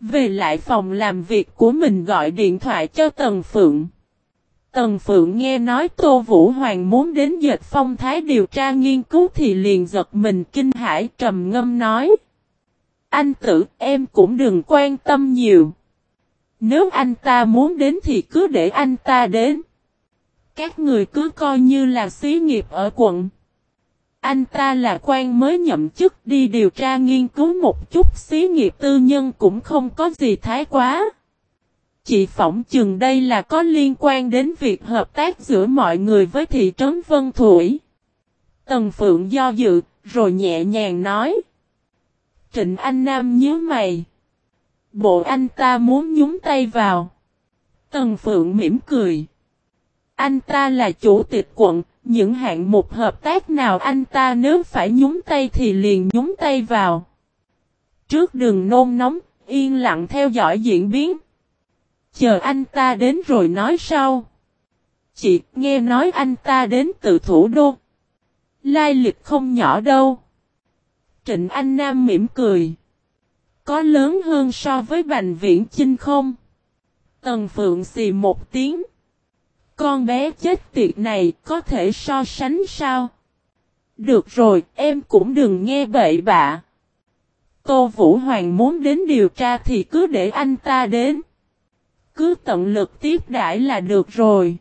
Về lại phòng làm việc của mình gọi điện thoại cho Tần Phượng. Tần Phượng nghe nói Tô Vũ Hoàng muốn đến dệt phong thái điều tra nghiên cứu thì liền giật mình kinh hãi trầm ngâm nói. Anh tử, em cũng đừng quan tâm nhiều. Nếu anh ta muốn đến thì cứ để anh ta đến. Các người cứ coi như là xí nghiệp ở quận. Anh ta là quan mới nhậm chức đi điều tra nghiên cứu một chút xí nghiệp tư nhân cũng không có gì thái quá. Chị phỏng chừng đây là có liên quan đến việc hợp tác giữa mọi người với thị trấn Vân Thủy. Tần Phượng do dự, rồi nhẹ nhàng nói. Trịnh Anh Nam nhớ mày. Bộ anh ta muốn nhúng tay vào. Tần Phượng mỉm cười. Anh ta là chủ tịch quận, những hạng mục hợp tác nào anh ta nếu phải nhúng tay thì liền nhúng tay vào. Trước đường nôn nóng, yên lặng theo dõi diễn biến. Chờ anh ta đến rồi nói sau. Chị nghe nói anh ta đến từ thủ đô. Lai lịch không nhỏ đâu. Trịnh Anh Nam mỉm cười. Có lớn hơn so với Bành Viễn Chinh không? Tần Phượng xì một tiếng. Con bé chết tiệt này có thể so sánh sao? Được rồi, em cũng đừng nghe bậy bạ. Tô Vũ Hoàng muốn đến điều tra thì cứ để anh ta đến. Cứ tận lực tiếp đãi là được rồi.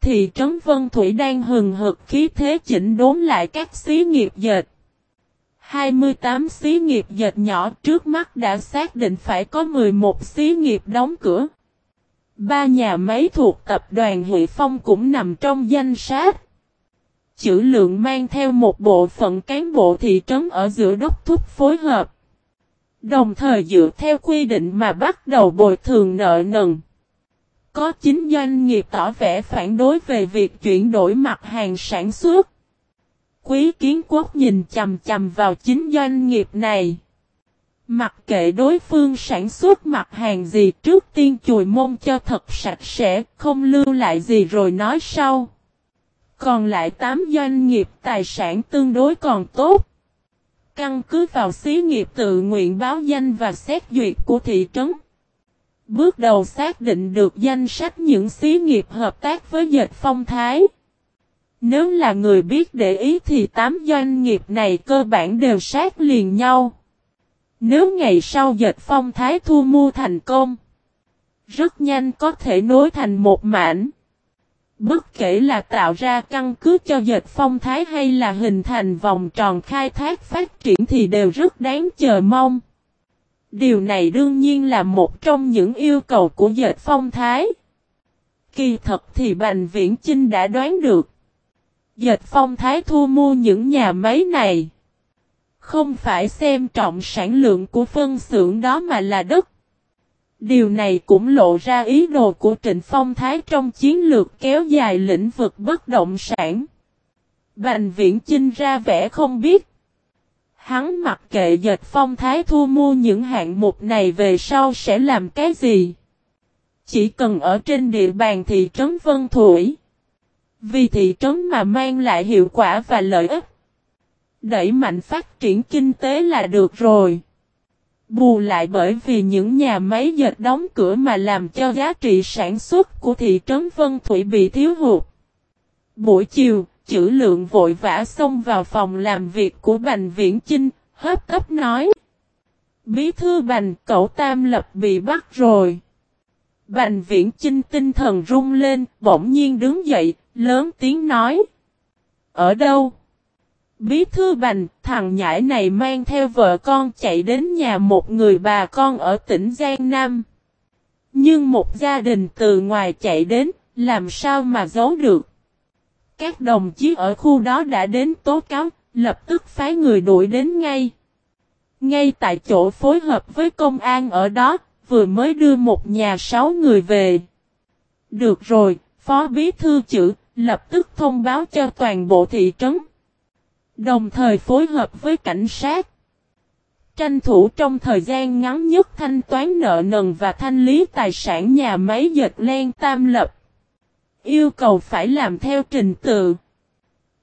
Thị trấn Vân Thủy đang hừng hực khí thế chỉnh đốn lại các xí nghiệp dệt. 28 xí nghiệp dệt nhỏ trước mắt đã xác định phải có 11 xí nghiệp đóng cửa. Ba nhà máy thuộc tập đoàn Huệ Phong cũng nằm trong danh sách. Chữ lượng mang theo một bộ phận cán bộ thị trấn ở giữa đốc thúc phối hợp. Đồng thời dựa theo quy định mà bắt đầu bồi thường nợ nần. Có chính doanh nghiệp tỏ vẻ phản đối về việc chuyển đổi mặt hàng sản xuất. Quý kiến quốc nhìn chầm chầm vào chính doanh nghiệp này. Mặc kệ đối phương sản xuất mặt hàng gì trước tiên chùi mông cho thật sạch sẽ, không lưu lại gì rồi nói sau. Còn lại 8 doanh nghiệp tài sản tương đối còn tốt. Căn cứ vào xí nghiệp tự nguyện báo danh và xét duyệt của thị trấn. Bước đầu xác định được danh sách những xí nghiệp hợp tác với dệt phong thái. Nếu là người biết để ý thì tám doanh nghiệp này cơ bản đều sát liền nhau. Nếu ngày sau dệt phong thái thu mua thành công, rất nhanh có thể nối thành một mảnh. Bất kể là tạo ra căn cứ cho dệt phong thái hay là hình thành vòng tròn khai thác phát triển thì đều rất đáng chờ mong. Điều này đương nhiên là một trong những yêu cầu của dệt phong thái. Kỳ thật thì Bành Viễn Chinh đã đoán được. Dệt phong thái thu mua những nhà máy này. Không phải xem trọng sản lượng của phân xưởng đó mà là đất. Điều này cũng lộ ra ý đồ của Trịnh Phong Thái trong chiến lược kéo dài lĩnh vực bất động sản. Bành viễn chinh ra vẻ không biết. Hắn mặc kệ dệt Phong Thái thu mua những hạng mục này về sau sẽ làm cái gì. Chỉ cần ở trên địa bàn thị trấn Vân Thủy. Vì thị trấn mà mang lại hiệu quả và lợi ích. Đẩy mạnh phát triển kinh tế là được rồi. Bù lại bởi vì những nhà máy dệt đóng cửa mà làm cho giá trị sản xuất của thị trấn Vân Thủy bị thiếu hụt. Buổi chiều, chữ lượng vội vã xông vào phòng làm việc của Bành Viễn Chinh, hấp tấp nói. Bí thư Bành cậu Tam Lập bị bắt rồi. Bành Viễn Chinh tinh thần rung lên, bỗng nhiên đứng dậy, lớn tiếng nói. Ở đâu? Bí thư bành, thằng nhãi này mang theo vợ con chạy đến nhà một người bà con ở tỉnh Giang Nam. Nhưng một gia đình từ ngoài chạy đến, làm sao mà giấu được. Các đồng chí ở khu đó đã đến tố cáo, lập tức phái người đuổi đến ngay. Ngay tại chỗ phối hợp với công an ở đó, vừa mới đưa một nhà sáu người về. Được rồi, phó bí thư chữ, lập tức thông báo cho toàn bộ thị trấn. Đồng thời phối hợp với cảnh sát. Tranh thủ trong thời gian ngắn nhất thanh toán nợ nần và thanh lý tài sản nhà máy dệt len tam lập. Yêu cầu phải làm theo trình tự.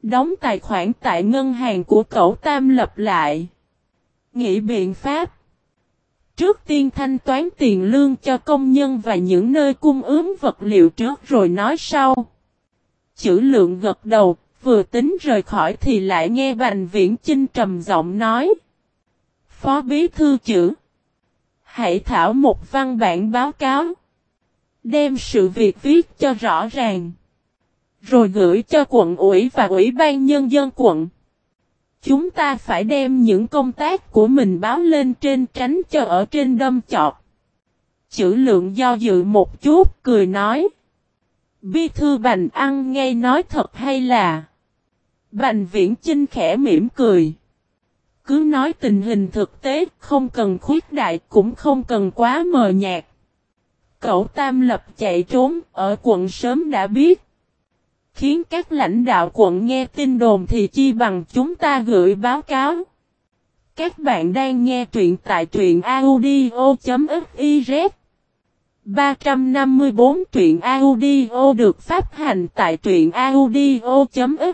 Đóng tài khoản tại ngân hàng của cậu tam lập lại. Nghĩ biện pháp. Trước tiên thanh toán tiền lương cho công nhân và những nơi cung ứng vật liệu trước rồi nói sau. Chữ lượng gật đầu, vừa tính rời khỏi thì lại nghe Bành Viễn Chinh trầm giọng nói. Phó Bí Thư chữ. Hãy thảo một văn bản báo cáo. Đem sự việc viết cho rõ ràng. Rồi gửi cho quận ủy và ủy ban nhân dân quận. Chúng ta phải đem những công tác của mình báo lên trên tránh cho ở trên đâm chọt. Chữ lượng do dự một chút, cười nói. Bi thư bành ăn ngay nói thật hay là Bành viễn chinh khẽ mỉm cười. Cứ nói tình hình thực tế, không cần khuyết đại cũng không cần quá mờ nhạt. Cậu Tam Lập chạy trốn, ở quận sớm đã biết. Khiến các lãnh đạo quận nghe tin đồn thì chi bằng chúng ta gửi báo cáo. Các bạn đang nghe truyện tại truyện audio.fif 354 truyện audio được phát hành tại truyện audio.fiz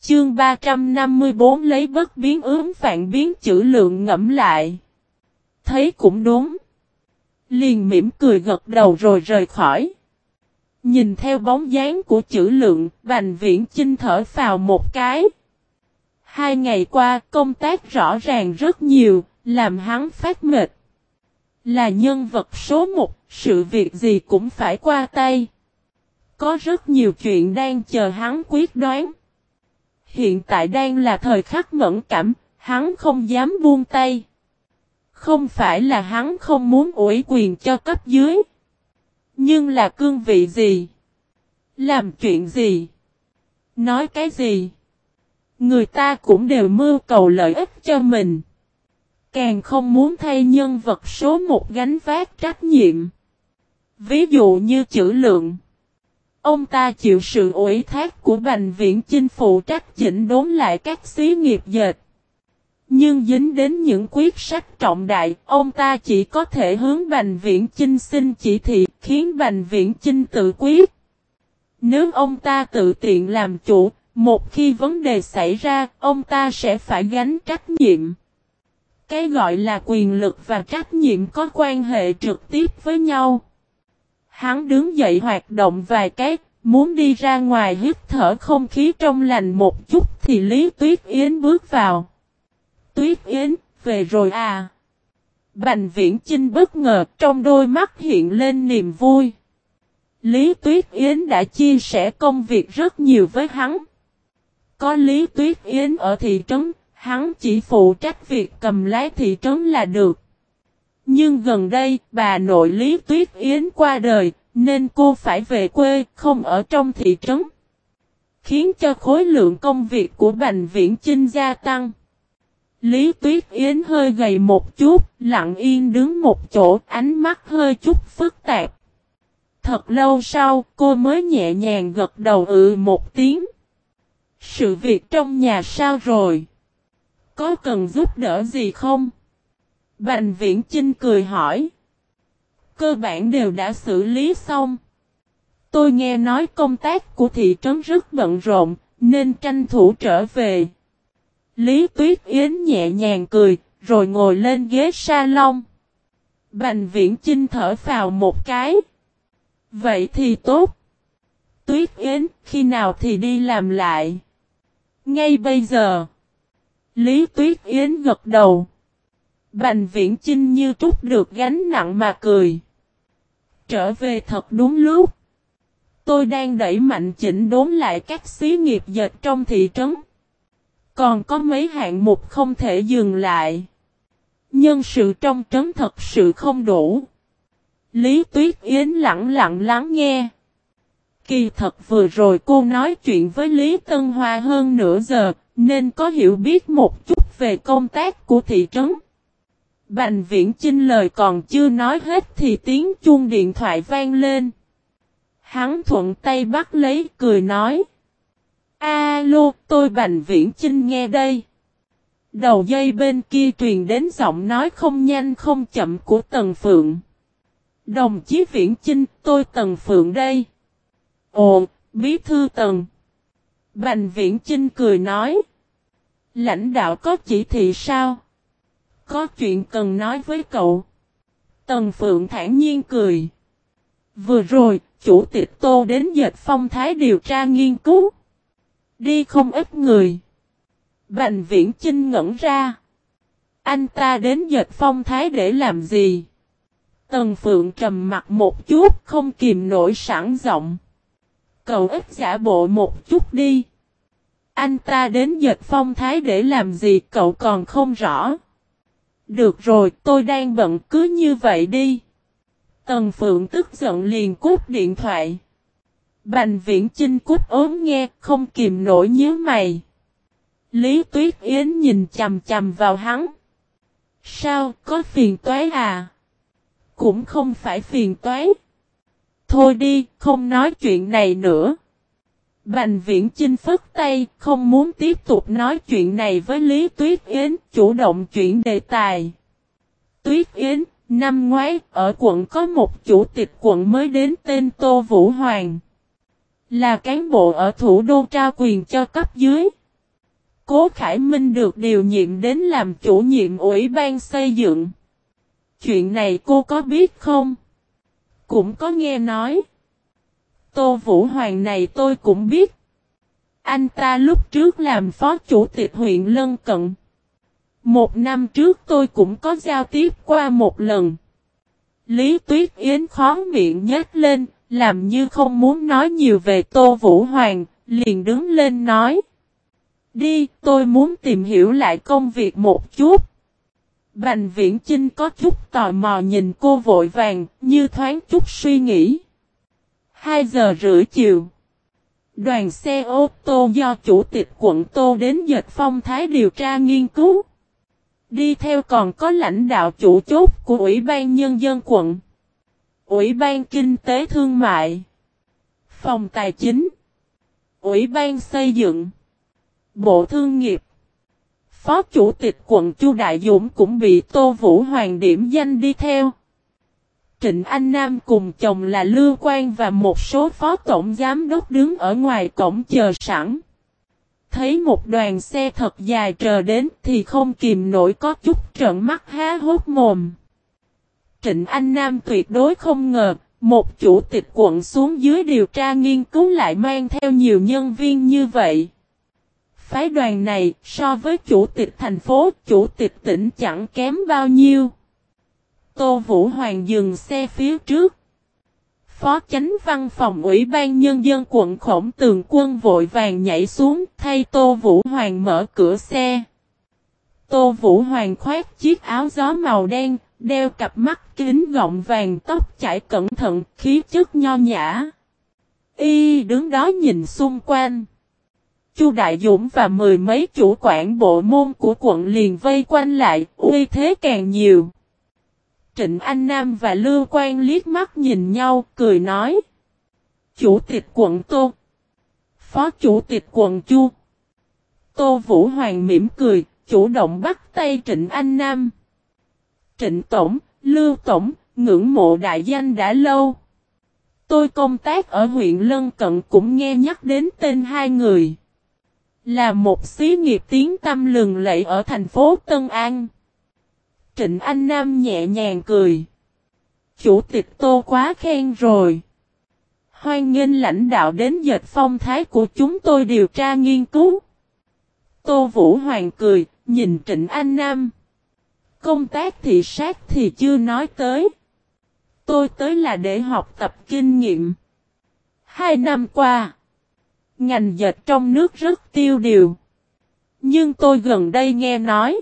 Chương 354 lấy bất biến ướm phản biến chữ lượng ngẫm lại. Thấy cũng đúng. Liền mỉm cười gật đầu rồi rời khỏi. Nhìn theo bóng dáng của chữ lượng, Bành Viễn Chinh thở vào một cái. Hai ngày qua công tác rõ ràng rất nhiều, làm hắn phát mệt. Là nhân vật số một, sự việc gì cũng phải qua tay. Có rất nhiều chuyện đang chờ hắn quyết đoán. Hiện tại đang là thời khắc mẫn cảm, hắn không dám buông tay. Không phải là hắn không muốn ủy quyền cho cấp dưới. Nhưng là cương vị gì? Làm chuyện gì? Nói cái gì? Người ta cũng đều mưu cầu lợi ích cho mình. Càng không muốn thay nhân vật số một gánh vác trách nhiệm. Ví dụ như chữ lượng. Ông ta chịu sự ủy thác của Bành Viễn Chinh phụ trách chỉnh đốn lại các xí nghiệp dệt. Nhưng dính đến những quyết sách trọng đại, ông ta chỉ có thể hướng Bành Viễn Chinh xin chỉ thị, khiến Bành Viễn Chinh tự quyết. Nếu ông ta tự tiện làm chủ, một khi vấn đề xảy ra, ông ta sẽ phải gánh trách nhiệm. Cái gọi là quyền lực và trách nhiệm có quan hệ trực tiếp với nhau. Hắn đứng dậy hoạt động vài cái, muốn đi ra ngoài hít thở không khí trong lành một chút thì Lý Tuyết Yến bước vào. Tuyết Yến, về rồi à? Bành viễn Chinh bất ngờ trong đôi mắt hiện lên niềm vui. Lý Tuyết Yến đã chia sẻ công việc rất nhiều với hắn. Có Lý Tuyết Yến ở thị trấn, hắn chỉ phụ trách việc cầm lái thị trấn là được. Nhưng gần đây, bà nội Lý Tuyết Yến qua đời, nên cô phải về quê, không ở trong thị trấn. Khiến cho khối lượng công việc của Bành Viễn Chinh gia tăng. Lý Tuyết Yến hơi gầy một chút, lặng yên đứng một chỗ, ánh mắt hơi chút phức tạp. Thật lâu sau, cô mới nhẹ nhàng gật đầu ừ một tiếng. Sự việc trong nhà sao rồi? Có cần giúp đỡ gì không? Bành viễn Chinh cười hỏi. Cơ bản đều đã xử lý xong. Tôi nghe nói công tác của thị trấn rất bận rộn, nên tranh thủ trở về. Lý Tuyết Yến nhẹ nhàng cười, rồi ngồi lên ghế salon. Bành viễn Chinh thở vào một cái. Vậy thì tốt. Tuyết Yến, khi nào thì đi làm lại? Ngay bây giờ. Lý Tuyết Yến gật đầu. Bành viễn Chinh như trút được gánh nặng mà cười. Trở về thật đúng lúc. Tôi đang đẩy mạnh chỉnh đốn lại các xí nghiệp dệt trong thị trấn. Còn có mấy hạng mục không thể dừng lại. Nhân sự trong trấn thật sự không đủ. Lý Tuyết Yến lặng lặng lắng nghe. Kỳ thật vừa rồi cô nói chuyện với Lý Tân Hoa hơn nửa giờ, nên có hiểu biết một chút về công tác của thị trấn. Bành viễn Chinh lời còn chưa nói hết thì tiếng chuông điện thoại vang lên. Hắn thuận tay bắt lấy cười nói. Alo, tôi Bành Viễn Chinh nghe đây. Đầu dây bên kia truyền đến giọng nói không nhanh không chậm của Tần Phượng. Đồng chí Viễn Chinh, tôi Tần Phượng đây. Ồ, bí thư Tần. Bành Viễn Chinh cười nói. Lãnh đạo có chỉ thị sao? Có chuyện cần nói với cậu. Tần Phượng thản nhiên cười. Vừa rồi, chủ tịch Tô đến dệt phong thái điều tra nghiên cứu. Đi không ít người. Bành viễn Trinh ngẩn ra. Anh ta đến dệt phong thái để làm gì? Tần Phượng trầm mặt một chút không kìm nổi sẵn giọng. Cậu ít giả bộ một chút đi. Anh ta đến dệt phong thái để làm gì cậu còn không rõ. Được rồi tôi đang bận cứ như vậy đi. Tần Phượng tức giận liền cút điện thoại. Bành viễn chinh cút ốm nghe không kìm nổi nhớ mày. Lý Tuyết Yến nhìn chầm chầm vào hắn. Sao, có phiền toái à? Cũng không phải phiền toái. Thôi đi, không nói chuyện này nữa. Bành viễn chinh phất tay, không muốn tiếp tục nói chuyện này với Lý Tuyết Yến, chủ động chuyển đề tài. Tuyết Yến, năm ngoái, ở quận có một chủ tịch quận mới đến tên Tô Vũ Hoàng. Là cán bộ ở thủ đô trao quyền cho cấp dưới. Cố Khải Minh được điều nhiệm đến làm chủ nhiệm ủy ban xây dựng. Chuyện này cô có biết không? Cũng có nghe nói. Tô Vũ Hoàng này tôi cũng biết. Anh ta lúc trước làm phó chủ tịch huyện Lân Cận. Một năm trước tôi cũng có giao tiếp qua một lần. Lý Tuyết Yến khó miệng nhếch lên, làm như không muốn nói nhiều về Tô Vũ Hoàng, liền đứng lên nói. Đi, tôi muốn tìm hiểu lại công việc một chút. Bành viễn Trinh có chút tò mò nhìn cô vội vàng, như thoáng chút suy nghĩ. 2 giờ rưỡi chiều. Đoàn xe ô tô do chủ tịch quận Tô đến dệt phong thái điều tra nghiên cứu. Đi theo còn có lãnh đạo chủ chốt của Ủy ban Nhân dân quận. Ủy ban Kinh tế Thương mại. Phòng Tài chính. Ủy ban Xây dựng. Bộ Thương nghiệp. Phó Chủ tịch quận Chu Đại Dũng cũng bị Tô Vũ Hoàng điểm danh đi theo. Trịnh Anh Nam cùng chồng là Lưu Quang và một số phó tổng giám đốc đứng ở ngoài cổng chờ sẵn. thấy một đoàn xe thật dài chờ đến thì không kìm nổi có chút trợn mắt há hốt mồm. Trịnh Anh Nam tuyệt đối không ngờ, một chủ tịch quận xuống dưới điều tra nghiên cứu lại mang theo nhiều nhân viên như vậy. Phái đoàn này so với chủ tịch thành phố, chủ tịch tỉnh chẳng kém bao nhiêu. Tô Vũ Hoàng dừng xe phía trước. Phó chánh văn phòng Ủy ban Nhân dân quận Khổng Tường Quân vội vàng nhảy xuống thay Tô Vũ Hoàng mở cửa xe. Tô Vũ Hoàng khoét chiếc áo gió màu đen, đeo cặp mắt kính gọng vàng tóc chảy cẩn thận, khí chất nho nhã. Y đứng đó nhìn xung quanh. Chu Đại Dũng và mười mấy chủ quản bộ môn của quận liền vây quanh lại, uy thế càng nhiều. Trịnh Anh Nam và Lưu Quang liếc mắt nhìn nhau, cười nói. Chủ tịch quận Tô. Phó chủ tịch quận Chu. Tô Vũ Hoàng mỉm cười, chủ động bắt tay Trịnh Anh Nam. Trịnh Tổng, Lưu Tổng, ngưỡng mộ đại danh đã lâu. Tôi công tác ở huyện Lân Cận cũng nghe nhắc đến tên hai người. Là một xí nghiệp tiếng tâm lừng lẫy ở thành phố Tân An. Trịnh Anh Nam nhẹ nhàng cười. Chủ tịch Tô quá khen rồi. Hoan nghênh lãnh đạo đến dệt phong thái của chúng tôi điều tra nghiên cứu. Tô Vũ Hoàng cười, nhìn Trịnh Anh Nam. Công tác thị sát thì chưa nói tới. Tôi tới là để học tập kinh nghiệm. Hai năm qua, ngành dệt trong nước rất tiêu điều. Nhưng tôi gần đây nghe nói,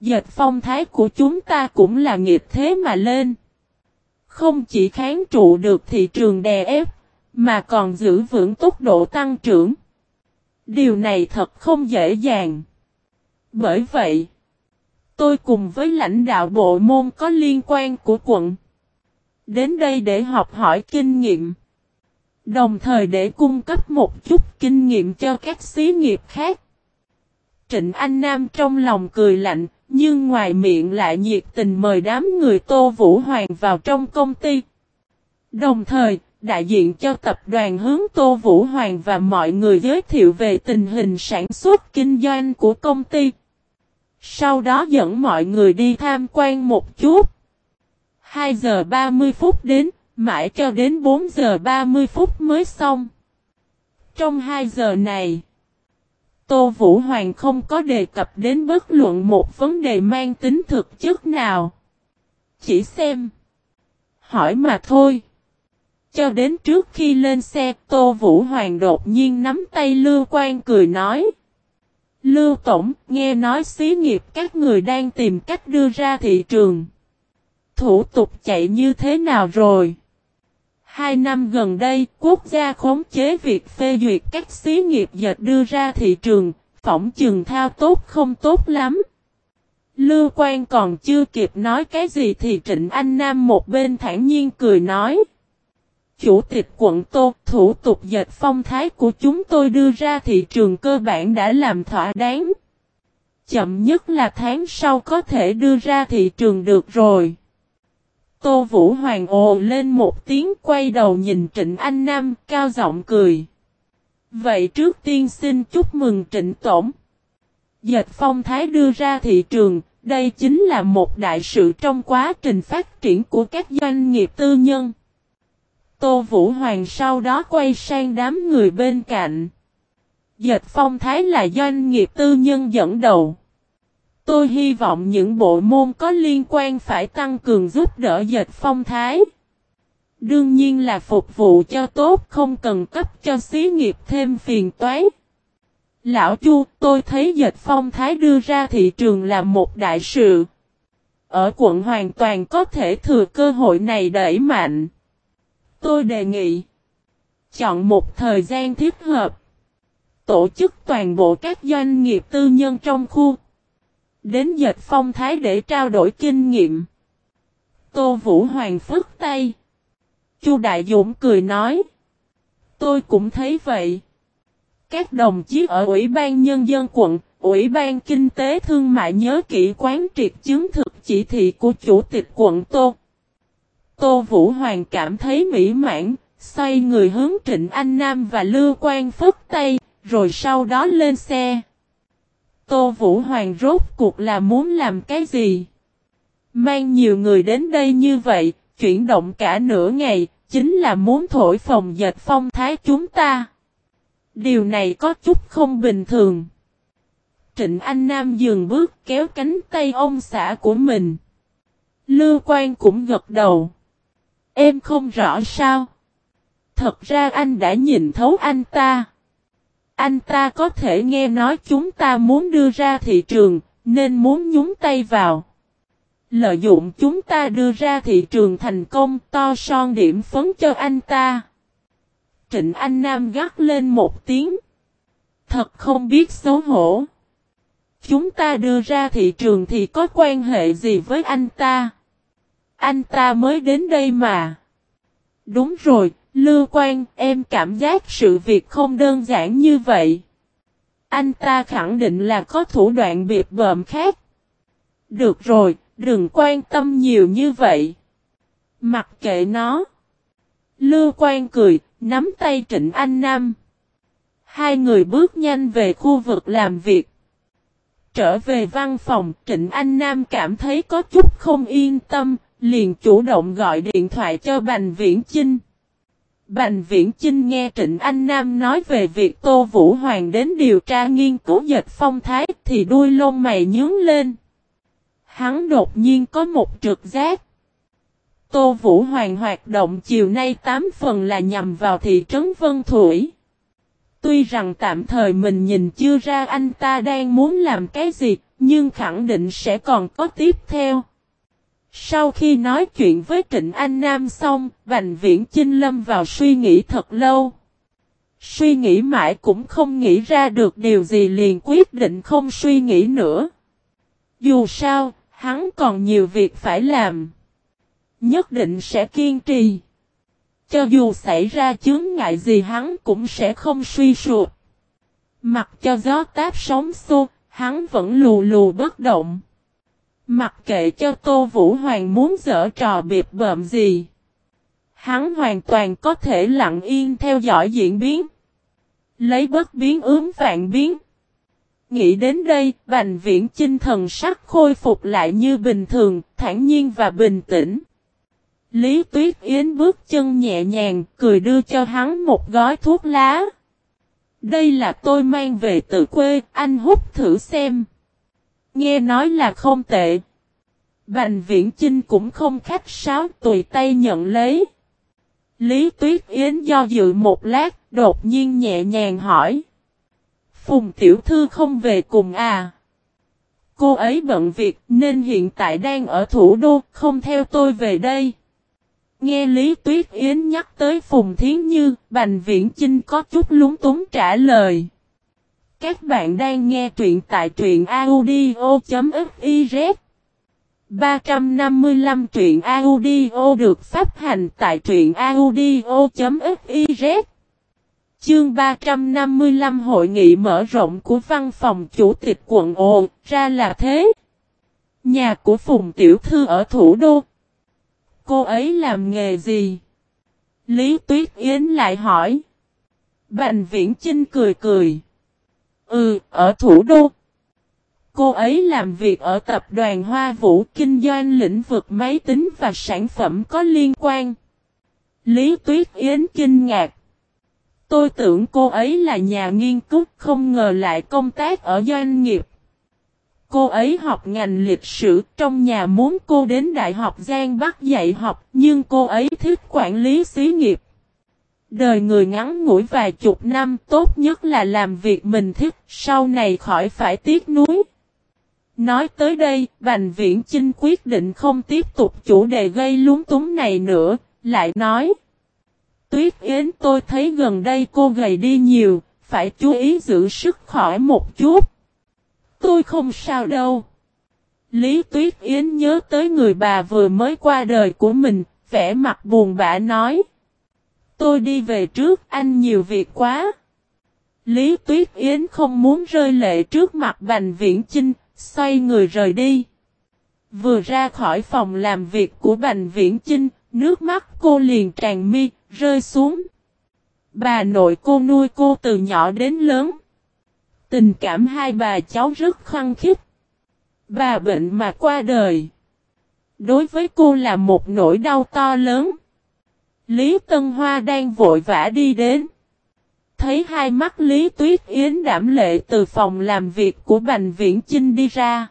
dệt phong thái của chúng ta cũng là nghiệp thế mà lên. Không chỉ kháng trụ được thị trường đè ép, mà còn giữ vững tốc độ tăng trưởng. Điều này thật không dễ dàng. Bởi vậy, tôi cùng với lãnh đạo bộ môn có liên quan của quận, đến đây để học hỏi kinh nghiệm. Đồng thời để cung cấp một chút kinh nghiệm cho các xí nghiệp khác. Trịnh Anh Nam trong lòng cười lạnh, nhưng ngoài miệng lại nhiệt tình mời đám người Tô Vũ Hoàng vào trong công ty. Đồng thời, đại diện cho tập đoàn hướng Tô Vũ Hoàng và mọi người giới thiệu về tình hình sản xuất kinh doanh của công ty. Sau đó dẫn mọi người đi tham quan một chút. 2 giờ 30 phút đến, mãi cho đến 4 giờ 30 phút mới xong. Trong 2 giờ này, Tô Vũ Hoàng không có đề cập đến bất luận một vấn đề mang tính thực chất nào. Chỉ xem. Hỏi mà thôi. Cho đến trước khi lên xe, Tô Vũ Hoàng đột nhiên nắm tay Lưu Quang cười nói. Lưu Tổng, nghe nói xí nghiệp các người đang tìm cách đưa ra thị trường. Thủ tục chạy như thế nào rồi? Hai năm gần đây, quốc gia khống chế việc phê duyệt các xí nghiệp dệt đưa ra thị trường, phỏng chừng thao tốt không tốt lắm. Lưu Quang còn chưa kịp nói cái gì thì Trịnh Anh Nam một bên thản nhiên cười nói. Chủ tịch quận Tô, thủ tục dệt phong thái của chúng tôi đưa ra thị trường cơ bản đã làm thỏa đáng. Chậm nhất là tháng sau có thể đưa ra thị trường được rồi. Tô Vũ Hoàng ồ lên một tiếng quay đầu nhìn Trịnh Anh Nam cao giọng cười. Vậy trước tiên xin chúc mừng Trịnh Tổng. Dệt phong thái đưa ra thị trường, đây chính là một đại sự trong quá trình phát triển của các doanh nghiệp tư nhân. Tô Vũ Hoàng sau đó quay sang đám người bên cạnh. Dệt phong thái là doanh nghiệp tư nhân dẫn đầu. Tôi hy vọng những bộ môn có liên quan phải tăng cường giúp đỡ dệt phong thái. Đương nhiên là phục vụ cho tốt không cần cấp cho xí nghiệp thêm phiền toái. Lão Chu, tôi thấy dệt phong thái đưa ra thị trường là một đại sự. Ở quận hoàn toàn có thể thừa cơ hội này đẩy mạnh. Tôi đề nghị chọn một thời gian thích hợp. Tổ chức toàn bộ các doanh nghiệp tư nhân trong khu Đến dệt phong thái để trao đổi kinh nghiệm. Tô Vũ Hoàng phức tay. Chu Đại Dũng cười nói. Tôi cũng thấy vậy. Các đồng chí ở Ủy ban Nhân dân quận, Ủy ban Kinh tế Thương mại nhớ kỹ quán triệt chứng thực chỉ thị của Chủ tịch quận Tô. Tô Vũ Hoàng cảm thấy mỹ mãn, xoay người hướng Trịnh Anh Nam và Lưu Quang phức tay, rồi sau đó lên xe. Tô Vũ Hoàng rốt cuộc là muốn làm cái gì? Mang nhiều người đến đây như vậy, chuyển động cả nửa ngày, chính là muốn thổi phòng dệt phong thái chúng ta. Điều này có chút không bình thường. Trịnh Anh Nam dừng bước kéo cánh tay ông xã của mình. Lưu Quan cũng gật đầu. Em không rõ sao. Thật ra anh đã nhìn thấu anh ta. Anh ta có thể nghe nói chúng ta muốn đưa ra thị trường, nên muốn nhúng tay vào. Lợi dụng chúng ta đưa ra thị trường thành công to son điểm phấn cho anh ta. Trịnh Anh Nam gắt lên một tiếng. Thật không biết xấu hổ. Chúng ta đưa ra thị trường thì có quan hệ gì với anh ta? Anh ta mới đến đây mà. Đúng rồi, Lưu Quan, em cảm giác sự việc không đơn giản như vậy. Anh ta khẳng định là có thủ đoạn biệt bợm khác. Được rồi, đừng quan tâm nhiều như vậy. Mặc kệ nó. Lưu Quan cười, nắm tay Trịnh Anh Nam. Hai người bước nhanh về khu vực làm việc. Trở về văn phòng, Trịnh Anh Nam cảm thấy có chút không yên tâm, liền chủ động gọi điện thoại cho Bành Viễn Chinh. Bành Viễn Chinh nghe Trịnh Anh Nam nói về việc Tô Vũ Hoàng đến điều tra nghiên cứu dịch phong thái thì đuôi lông mày nhướng lên. Hắn đột nhiên có một trực giác. Tô Vũ Hoàng hoạt động chiều nay 8 phần là nhằm vào thị trấn Vân Thủy. Tuy rằng tạm thời mình nhìn chưa ra anh ta đang muốn làm cái gì, nhưng khẳng định sẽ còn có tiếp theo. Sau khi nói chuyện với Trịnh Anh Nam xong, Bành Viễn Chinh lâm vào suy nghĩ thật lâu. Suy nghĩ mãi cũng không nghĩ ra được điều gì liền quyết định không suy nghĩ nữa. Dù sao, hắn còn nhiều việc phải làm. Nhất định sẽ kiên trì. Cho dù xảy ra chướng ngại gì hắn cũng sẽ không suy sụp. Mặc cho gió táp sóng xô, hắn vẫn lù lù bất động. Mặc kệ cho Tô Vũ Hoàng muốn dở trò biệt bợm gì. Hắn hoàn toàn có thể lặng yên theo dõi diễn biến. Lấy bất biến ướm vạn biến. Nghĩ đến đây, Bành Viễn Chinh thần sắc khôi phục lại như bình thường, thản nhiên và bình tĩnh. Lý Tuyết Yến bước chân nhẹ nhàng, cười đưa cho hắn một gói thuốc lá. Đây là tôi mang về từ quê, anh hút thử xem. Nghe nói là không tệ. Bành viễn Trinh cũng không khách sáo tùy tay nhận lấy. Lý Tuyết Yến do dự một lát, đột nhiên nhẹ nhàng hỏi. Phùng tiểu thư không về cùng à? Cô ấy bận việc nên hiện tại đang ở thủ đô, không theo tôi về đây. Nghe Lý Tuyết Yến nhắc tới Phùng Thiến Như, Bành Viễn Chinh có chút lúng túng trả lời. Các bạn đang nghe truyện tại truyện audio.fiz 355 truyện audio được phát hành tại truyện audio.fiz Chương 355 hội nghị mở rộng của văn phòng chủ tịch quận Ồ, ra là thế. Nhà của Phùng Tiểu Thư ở thủ đô. Cô ấy làm nghề gì? Lý Tuyết Yến lại hỏi. Bành Viễn Chinh cười cười. Ừ, ở thủ đô. Cô ấy làm việc ở tập đoàn Hoa Vũ kinh doanh lĩnh vực máy tính và sản phẩm có liên quan. Lý Tuyết Yến kinh ngạc. Tôi tưởng cô ấy là nhà nghiên cứu không ngờ lại công tác ở doanh nghiệp. Cô ấy học ngành lịch sử trong nhà muốn cô đến Đại học Giang Bắc dạy học nhưng cô ấy thích quản lý xí nghiệp. Đời người ngắn ngủi vài chục năm tốt nhất là làm việc mình thích sau này khỏi phải tiếc nuối. Nói tới đây, Bành Viễn Chinh quyết định không tiếp tục chủ đề gây lúng túng này nữa, lại nói. Tuyết Yến tôi thấy gần đây cô gầy đi nhiều, phải chú ý giữ sức khỏi một chút. Tôi không sao đâu. Lý Tuyết Yến nhớ tới người bà vừa mới qua đời của mình, vẻ mặt buồn bã nói. Tôi đi về trước, anh nhiều việc quá. Lý Tuyết Yến không muốn rơi lệ trước mặt Bành Viễn Chinh, xoay người rời đi. Vừa ra khỏi phòng làm việc của Bành Viễn Chinh, nước mắt cô liền tràn mi, rơi xuống. Bà nội cô nuôi cô từ nhỏ đến lớn. Tình cảm hai bà cháu rất khăng khít. Bà bệnh mà qua đời. Đối với cô là một nỗi đau to lớn. Lý Tân Hoa đang vội vã đi đến. Thấy hai mắt Lý Tuyết Yến đảm lệ từ phòng làm việc của Bành Viễn Chinh đi ra.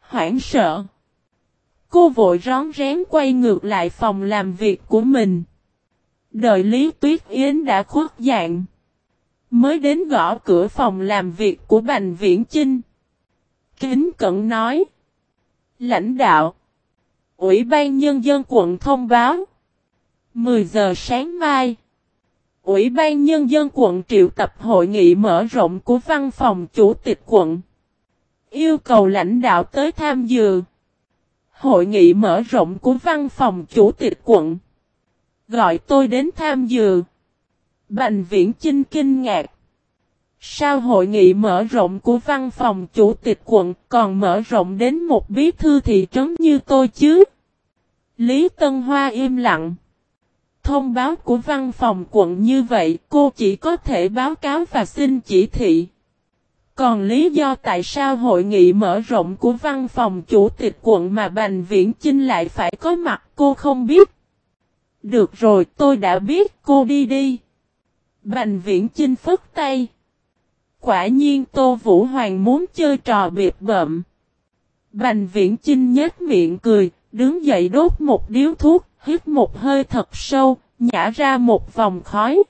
Hoảng sợ. Cô vội rón rén quay ngược lại phòng làm việc của mình. Đợi Lý Tuyết Yến đã khuất dạng. Mới đến gõ cửa phòng làm việc của Bành Viễn Chinh. Kính cẩn nói. Lãnh đạo. Ủy ban Nhân dân quận thông báo. 10 giờ sáng mai. Ủy ban Nhân dân quận triệu tập hội nghị mở rộng của văn phòng chủ tịch quận. Yêu cầu lãnh đạo tới tham dự. Hội nghị mở rộng của văn phòng chủ tịch quận. Gọi tôi đến tham dự. Bành viễn Chinh kinh ngạc. Sao hội nghị mở rộng của văn phòng chủ tịch quận còn mở rộng đến một bí thư thị trấn như tôi chứ? Lý Tân Hoa im lặng. Thông báo của văn phòng quận như vậy cô chỉ có thể báo cáo và xin chỉ thị. Còn lý do tại sao hội nghị mở rộng của văn phòng chủ tịch quận mà Bành Viễn Chinh lại phải có mặt cô không biết. Được rồi tôi đã biết cô đi đi. Bành Viễn Chinh phất tay. Quả nhiên Tô Vũ Hoàng muốn chơi trò biệt bợm. Bành Viễn Chinh nhếch miệng cười, đứng dậy đốt một điếu thuốc, hít một hơi thật sâu, nhả ra một vòng khói.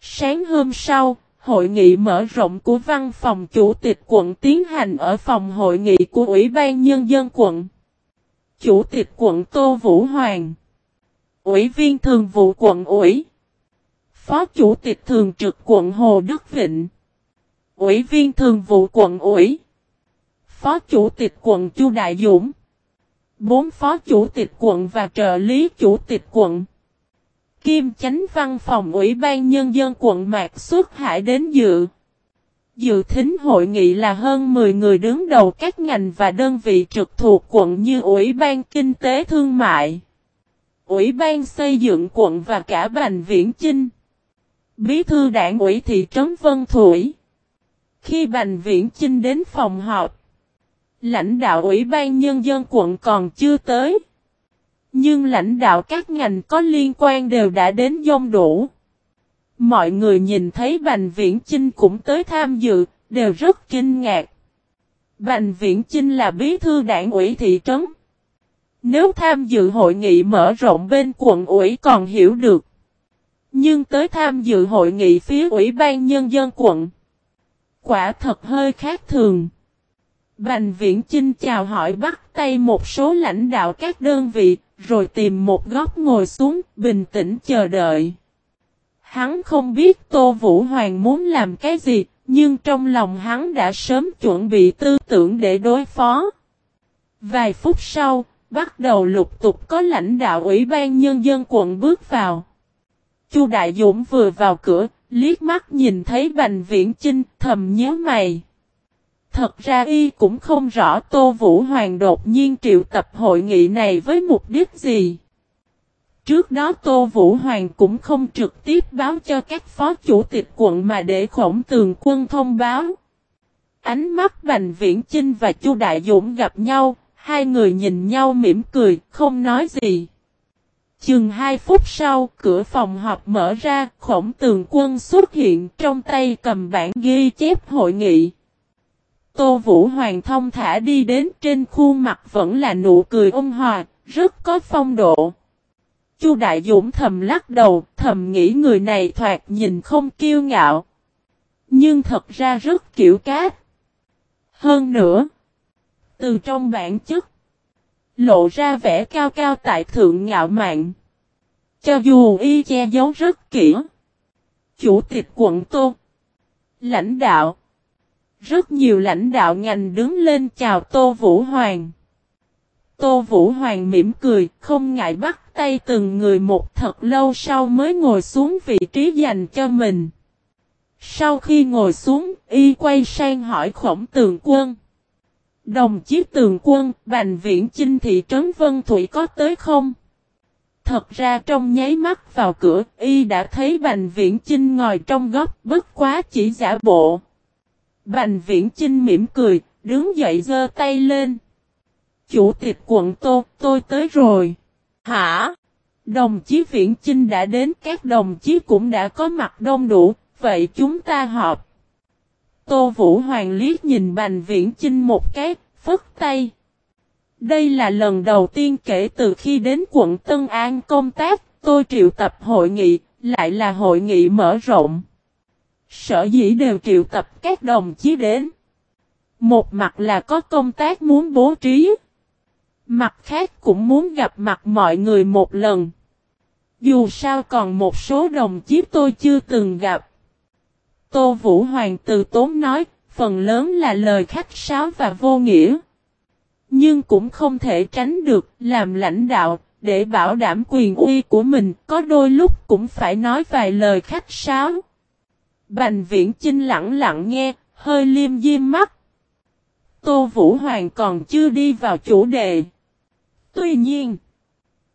Sáng hôm sau, hội nghị mở rộng của văn phòng chủ tịch quận tiến hành ở phòng hội nghị của Ủy ban Nhân dân quận. Chủ tịch quận Tô Vũ Hoàng. Ủy viên thường vụ quận ủy. Phó chủ tịch thường trực quận Hồ Đức Vịnh. Ủy viên thường vụ quận ủy. Phó chủ tịch quận Chu Đại Dũng. Bốn phó chủ tịch quận và trợ lý chủ tịch quận Kim chánh văn phòng Ủy ban Nhân dân quận Mạc Xuất Hải đến dự. Dự thính hội nghị là hơn 10 người đứng đầu các ngành và đơn vị trực thuộc quận như Ủy ban Kinh tế Thương mại, Ủy ban xây dựng quận và cả Bành Viễn Chinh. Bí thư đảng ủy thị trấn Vân Thủy. Khi Bành Viễn Chinh đến phòng họp, lãnh đạo Ủy ban Nhân dân quận còn chưa tới. Nhưng lãnh đạo các ngành có liên quan đều đã đến dông đủ. Mọi người nhìn thấy Bành Viễn Chinh cũng tới tham dự, đều rất kinh ngạc. Bành Viễn Chinh là bí thư đảng ủy thị trấn. Nếu tham dự hội nghị mở rộng bên quận ủy còn hiểu được. Nhưng tới tham dự hội nghị phía ủy ban nhân dân quận. Quả thật hơi khác thường. Bành Viễn Chinh chào hỏi bắt tay một số lãnh đạo các đơn vị, rồi tìm một góc ngồi xuống, bình tĩnh chờ đợi. Hắn không biết Tô Vũ Hoàng muốn làm cái gì, nhưng trong lòng hắn đã sớm chuẩn bị tư tưởng để đối phó. Vài phút sau, bắt đầu lục tục có lãnh đạo Ủy ban Nhân dân quận bước vào. Chu Đại Dũng vừa vào cửa, liếc mắt nhìn thấy Bành Viễn Chinh, thầm nhớ mày. Thật ra y cũng không rõ Tô Vũ Hoàng đột nhiên triệu tập hội nghị này với mục đích gì. Trước đó Tô Vũ Hoàng cũng không trực tiếp báo cho các phó chủ tịch quận mà để khổng tường quân thông báo. Ánh mắt Bành Viễn Chinh và Chu Đại Dũng gặp nhau, hai người nhìn nhau mỉm cười, không nói gì. Chừng hai phút sau, cửa phòng họp mở ra, khổng tường quân xuất hiện trong tay cầm bản ghi chép hội nghị. Tô Vũ Hoàng thông thả đi đến trên khuôn mặt vẫn là nụ cười ôn hòa, rất có phong độ. Chu Đại Dũng thầm lắc đầu, thầm nghĩ người này thoạt nhìn không kiêu ngạo. Nhưng thật ra rất kiểu cát. Hơn nữa, từ trong bản chất, lộ ra vẻ cao cao tại thượng ngạo mạn. Cho dù y che giấu rất kỹ. Chủ tịch quận Tô, lãnh đạo, rất nhiều lãnh đạo ngành đứng lên chào Tô Vũ Hoàng. Tô Vũ Hoàng mỉm cười, không ngại bắt tay từng người một thật lâu sau mới ngồi xuống vị trí dành cho mình. Sau khi ngồi xuống, y quay sang hỏi khổng tường quân. Đồng chí tường quân, Bành Viễn Chinh thị trấn Vân Thủy có tới không? Thật ra trong nháy mắt vào cửa, y đã thấy Bành Viễn Chinh ngồi trong góc bất quá chỉ giả bộ. Bành viễn Chinh mỉm cười, đứng dậy giơ tay lên. Chủ tịch quận Tô, tôi tới rồi. Hả? Đồng chí Viễn Chinh đã đến, các đồng chí cũng đã có mặt đông đủ, vậy chúng ta họp. Tô Vũ Hoàng liếc nhìn Bành Viễn Chinh một cái, phất tay. Đây là lần đầu tiên kể từ khi đến quận Tân An công tác, tôi triệu tập hội nghị, lại là hội nghị mở rộng. Sở dĩ đều triệu tập các đồng chí đến. Một mặt là có công tác muốn bố trí. Mặt khác cũng muốn gặp mặt mọi người một lần. Dù sao còn một số đồng chí tôi chưa từng gặp. Tô Vũ Hoàng từ tốn nói, phần lớn là lời khách sáo và vô nghĩa. Nhưng cũng không thể tránh được, làm lãnh đạo, để bảo đảm quyền uy của mình, có đôi lúc cũng phải nói vài lời khách sáo. Bành viễn Chinh lặng lặng nghe, hơi liêm diêm mắt. Tô Vũ Hoàng còn chưa đi vào chủ đề. Tuy nhiên,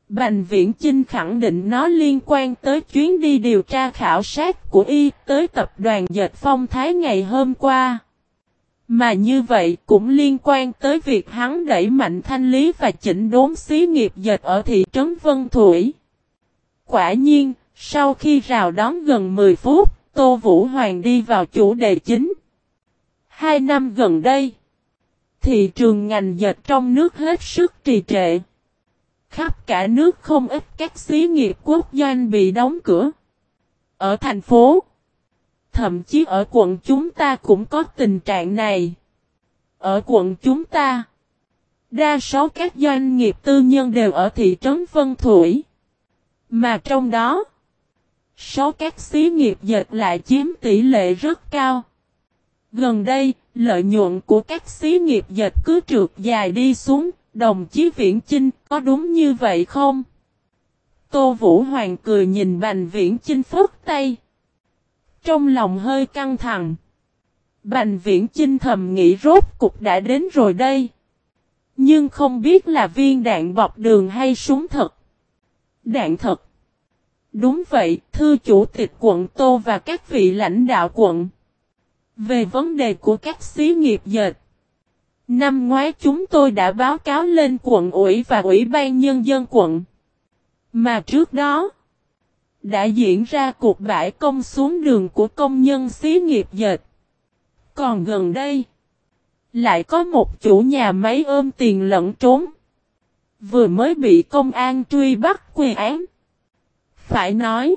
Bành Viễn Chinh khẳng định nó liên quan tới chuyến đi điều tra khảo sát của y tới tập đoàn Dệt Phong Thái ngày hôm qua. Mà như vậy cũng liên quan tới việc hắn đẩy mạnh thanh lý và chỉnh đốn xí nghiệp dệt ở thị trấn Vân Thủy. Quả nhiên, sau khi rào đón gần 10 phút, Tô Vũ Hoàng đi vào chủ đề chính. Hai năm gần đây, thị trường ngành dệt trong nước hết sức trì trệ. Khắp cả nước không ít các xí nghiệp quốc doanh bị đóng cửa. Ở thành phố, thậm chí ở quận chúng ta cũng có tình trạng này. Ở quận chúng ta, đa số các doanh nghiệp tư nhân đều ở thị trấn Vân Thủy. Mà trong đó, số các xí nghiệp dệt lại chiếm tỷ lệ rất cao. Gần đây, lợi nhuận của các xí nghiệp dệt cứ trượt dài đi xuống, Đồng chí Viễn Chinh, có đúng như vậy không? Tô Vũ Hoàng cười nhìn Bành Viễn Chinh phức tay. Trong lòng hơi căng thẳng. Bành Viễn Chinh thầm nghĩ rốt cục đã đến rồi đây. Nhưng không biết là viên đạn bọc đường hay súng thật. Đạn thật. Đúng vậy, thưa chủ tịch quận Tô và các vị lãnh đạo quận. Về vấn đề của các xí nghiệp dệt. Năm ngoái chúng tôi đã báo cáo lên quận ủy và ủy ban nhân dân quận. Mà trước đó, đã diễn ra cuộc bãi công xuống đường của công nhân xí nghiệp dệt. Còn gần đây, lại có một chủ nhà máy ôm tiền lẫn trốn. Vừa mới bị công an truy bắt quy án. Phải nói,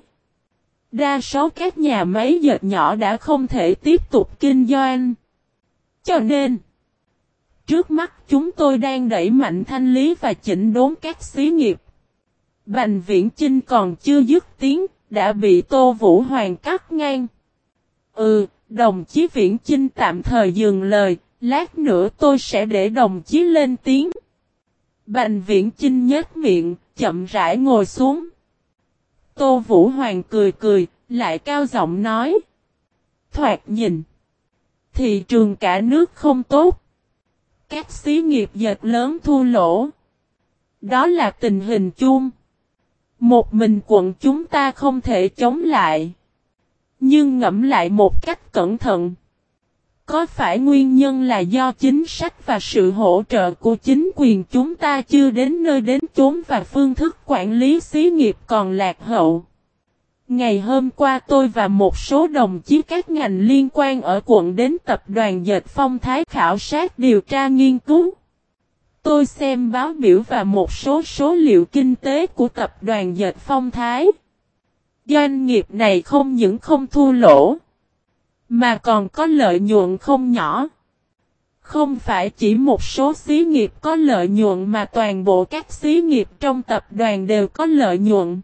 đa số các nhà máy dệt nhỏ đã không thể tiếp tục kinh doanh. Cho nên, Trước mắt chúng tôi đang đẩy mạnh thanh lý và chỉnh đốn các xí nghiệp. Bành viễn Chinh còn chưa dứt tiếng, đã bị Tô Vũ Hoàng cắt ngang. Ừ, đồng chí viễn Chinh tạm thời dừng lời, lát nữa tôi sẽ để đồng chí lên tiếng. Bành viễn Chinh nhếch miệng, chậm rãi ngồi xuống. Tô Vũ Hoàng cười cười, lại cao giọng nói. Thoạt nhìn. Thị trường cả nước không tốt các xí nghiệp dệt lớn thua lỗ. Đó là tình hình chung. Một mình quận chúng ta không thể chống lại. Nhưng ngẫm lại một cách cẩn thận. Có phải nguyên nhân là do chính sách và sự hỗ trợ của chính quyền chúng ta chưa đến nơi đến chốn và phương thức quản lý xí nghiệp còn lạc hậu? Ngày hôm qua tôi và một số đồng chí các ngành liên quan ở quận đến tập đoàn dệt phong thái khảo sát điều tra nghiên cứu. Tôi xem báo biểu và một số số liệu kinh tế của tập đoàn dệt phong thái. Doanh nghiệp này không những không thua lỗ, mà còn có lợi nhuận không nhỏ. Không phải chỉ một số xí nghiệp có lợi nhuận mà toàn bộ các xí nghiệp trong tập đoàn đều có lợi nhuận.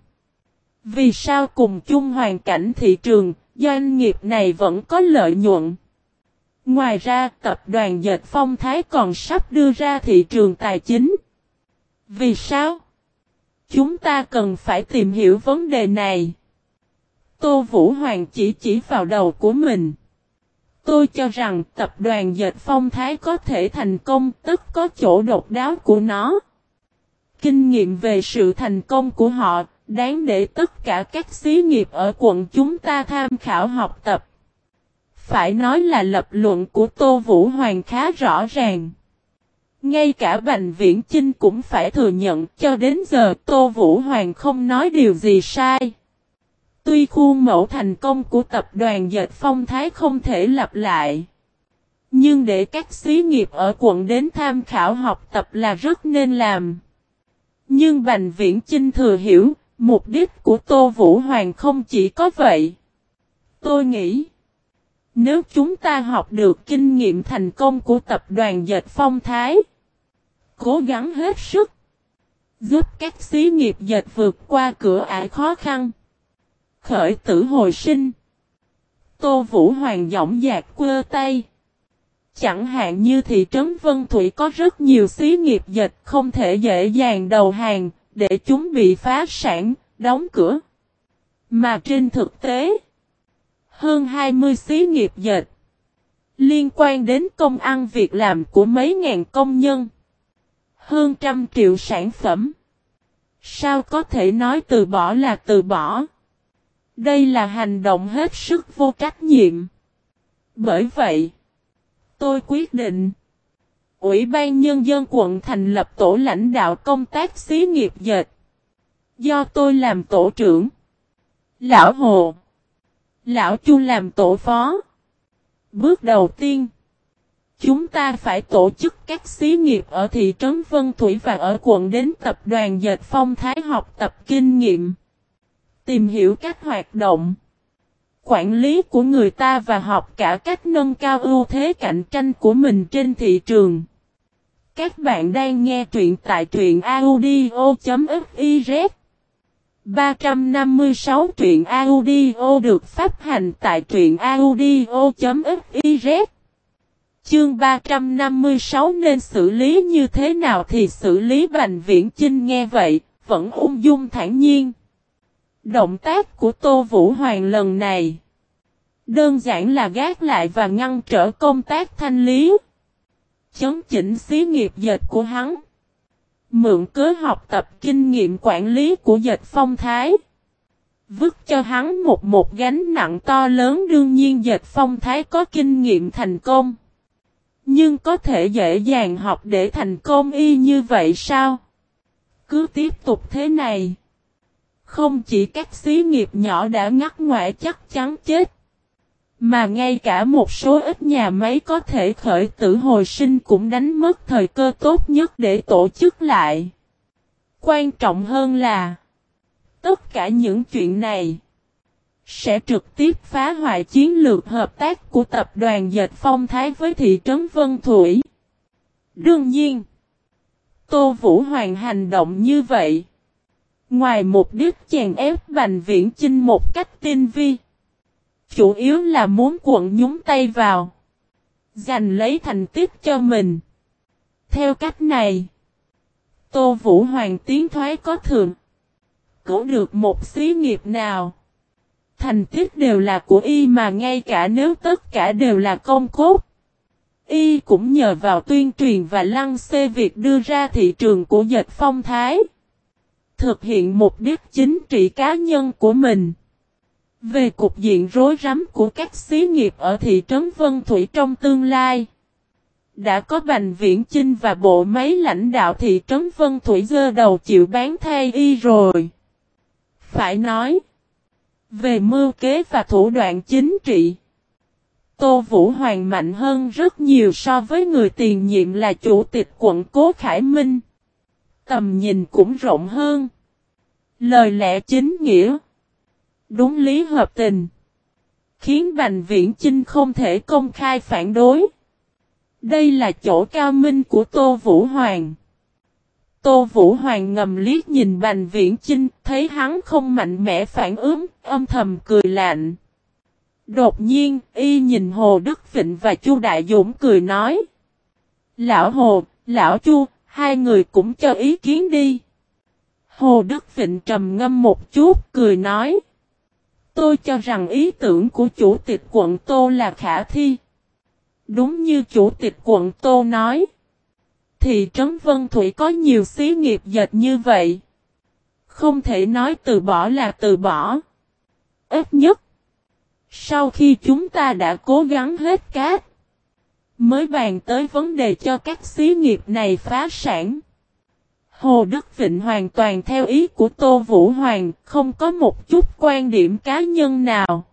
Vì sao cùng chung hoàn cảnh thị trường, doanh nghiệp này vẫn có lợi nhuận? Ngoài ra, tập đoàn Dệt Phong Thái còn sắp đưa ra thị trường tài chính. Vì sao? Chúng ta cần phải tìm hiểu vấn đề này. Tô Vũ Hoàng chỉ chỉ vào đầu của mình. Tôi cho rằng tập đoàn Dệt Phong Thái có thể thành công tất có chỗ độc đáo của nó. Kinh nghiệm về sự thành công của họ, đáng để tất cả các xí nghiệp ở quận chúng ta tham khảo học tập. Phải nói là lập luận của Tô Vũ Hoàng khá rõ ràng. Ngay cả Bành Viễn Chinh cũng phải thừa nhận, cho đến giờ Tô Vũ Hoàng không nói điều gì sai. Tuy khuôn mẫu thành công của tập đoàn dệt phong thái không thể lặp lại. Nhưng để các xí nghiệp ở quận đến tham khảo học tập là rất nên làm. Nhưng Bành Viễn Chinh thừa hiểu, mục đích của Tô Vũ Hoàng không chỉ có vậy. Tôi nghĩ, nếu chúng ta học được kinh nghiệm thành công của tập đoàn dệt phong thái, cố gắng hết sức, giúp các xí nghiệp dệt vượt qua cửa ải khó khăn, khởi tử hồi sinh. Tô Vũ Hoàng giọng dạc quơ tay. Chẳng hạn như thị trấn Vân Thủy có rất nhiều xí nghiệp dịch không thể dễ dàng đầu hàng, để chúng bị phá sản, đóng cửa. Mà trên thực tế, hơn 20 xí nghiệp dịch liên quan đến công ăn việc làm của mấy ngàn công nhân. Hơn trăm triệu sản phẩm. Sao có thể nói từ bỏ là từ bỏ? Đây là hành động hết sức vô trách nhiệm. Bởi vậy, tôi quyết định Ủy ban Nhân dân quận thành lập tổ lãnh đạo công tác xí nghiệp dệt. Do tôi làm tổ trưởng. Lão Hồ. Lão Chu làm tổ phó. Bước đầu tiên. Chúng ta phải tổ chức các xí nghiệp ở thị trấn Vân Thủy và ở quận đến tập đoàn dệt phong thái học tập kinh nghiệm. Tìm hiểu các hoạt động. Quản lý của người ta và học cả cách nâng cao ưu thế cạnh tranh của mình trên thị trường. Các bạn đang nghe truyện tại truyện audio.fiz 356 truyện audio được phát hành tại truyện audio.fiz Chương 356 nên xử lý như thế nào thì xử lý Bành Viễn Chinh nghe vậy, vẫn ung dung thản nhiên. Động tác của Tô Vũ Hoàng lần này đơn giản là gác lại và ngăn trở công tác thanh lý. Chấn chỉnh xí nghiệp dệt của hắn. Mượn cớ học tập kinh nghiệm quản lý của dệt phong thái. Vứt cho hắn một một gánh nặng to lớn, đương nhiên dệt phong thái có kinh nghiệm thành công. Nhưng có thể dễ dàng học để thành công y như vậy sao? Cứ tiếp tục thế này. Không chỉ các xí nghiệp nhỏ đã ngắt ngoại chắc chắn chết. Mà ngay cả một số ít nhà máy có thể khởi tử hồi sinh cũng đánh mất thời cơ tốt nhất để tổ chức lại. Quan trọng hơn là Tất cả những chuyện này sẽ trực tiếp phá hoại chiến lược hợp tác của tập đoàn dệt phong thái với thị trấn Vân Thủy. Đương nhiên, Tô Vũ Hoàng hành động như vậy. Ngoài mục đích chèn ép Bành Viễn Chinh một cách tinh vi. Chủ yếu là muốn quận nhúng tay vào. Giành lấy thành tích cho mình. Theo cách này, Tô Vũ Hoàng tiến thoái có thường. Cổ được một xí nghiệp nào. Thành tích đều là của y mà ngay cả nếu tất cả đều là công cốt. Y cũng nhờ vào tuyên truyền và lăng xê việc đưa ra thị trường của dệt phong thái. Thực hiện mục đích chính trị cá nhân của mình. Về cục diện rối rắm của các xí nghiệp ở thị trấn Vân Thủy trong tương lai. Đã có Bành Viễn Chinh và bộ máy lãnh đạo thị trấn Vân Thủy dơ đầu chịu bán thay y rồi. Phải nói. Về mưu kế và thủ đoạn chính trị. Tô Vũ Hoàng mạnh hơn rất nhiều so với người tiền nhiệm là chủ tịch quận Cố Khải Minh. Tầm nhìn cũng rộng hơn. Lời lẽ chính nghĩa. Đúng lý hợp tình. Khiến Bành Viễn Chinh không thể công khai phản đối. Đây là chỗ cao minh của Tô Vũ Hoàng. Tô Vũ Hoàng ngầm liếc nhìn Bành Viễn Chinh, thấy hắn không mạnh mẽ phản ứng, âm thầm cười lạnh. Đột nhiên, y nhìn Hồ Đức Vịnh và Chu Đại Dũng cười nói. Lão Hồ, Lão Chu, hai người cũng cho ý kiến đi. Hồ Đức Vịnh trầm ngâm một chút, cười nói. Tôi cho rằng ý tưởng của chủ tịch quận Tô là khả thi. Đúng như chủ tịch quận Tô nói. Thị trấn Vân Thủy có nhiều xí nghiệp dệt như vậy. Không thể nói từ bỏ là từ bỏ. Ít nhất. Sau khi chúng ta đã cố gắng hết cát, mới bàn tới vấn đề cho các xí nghiệp này phá sản. Hồ Đức Vịnh hoàn toàn theo ý của Tô Vũ Hoàng, không có một chút quan điểm cá nhân nào.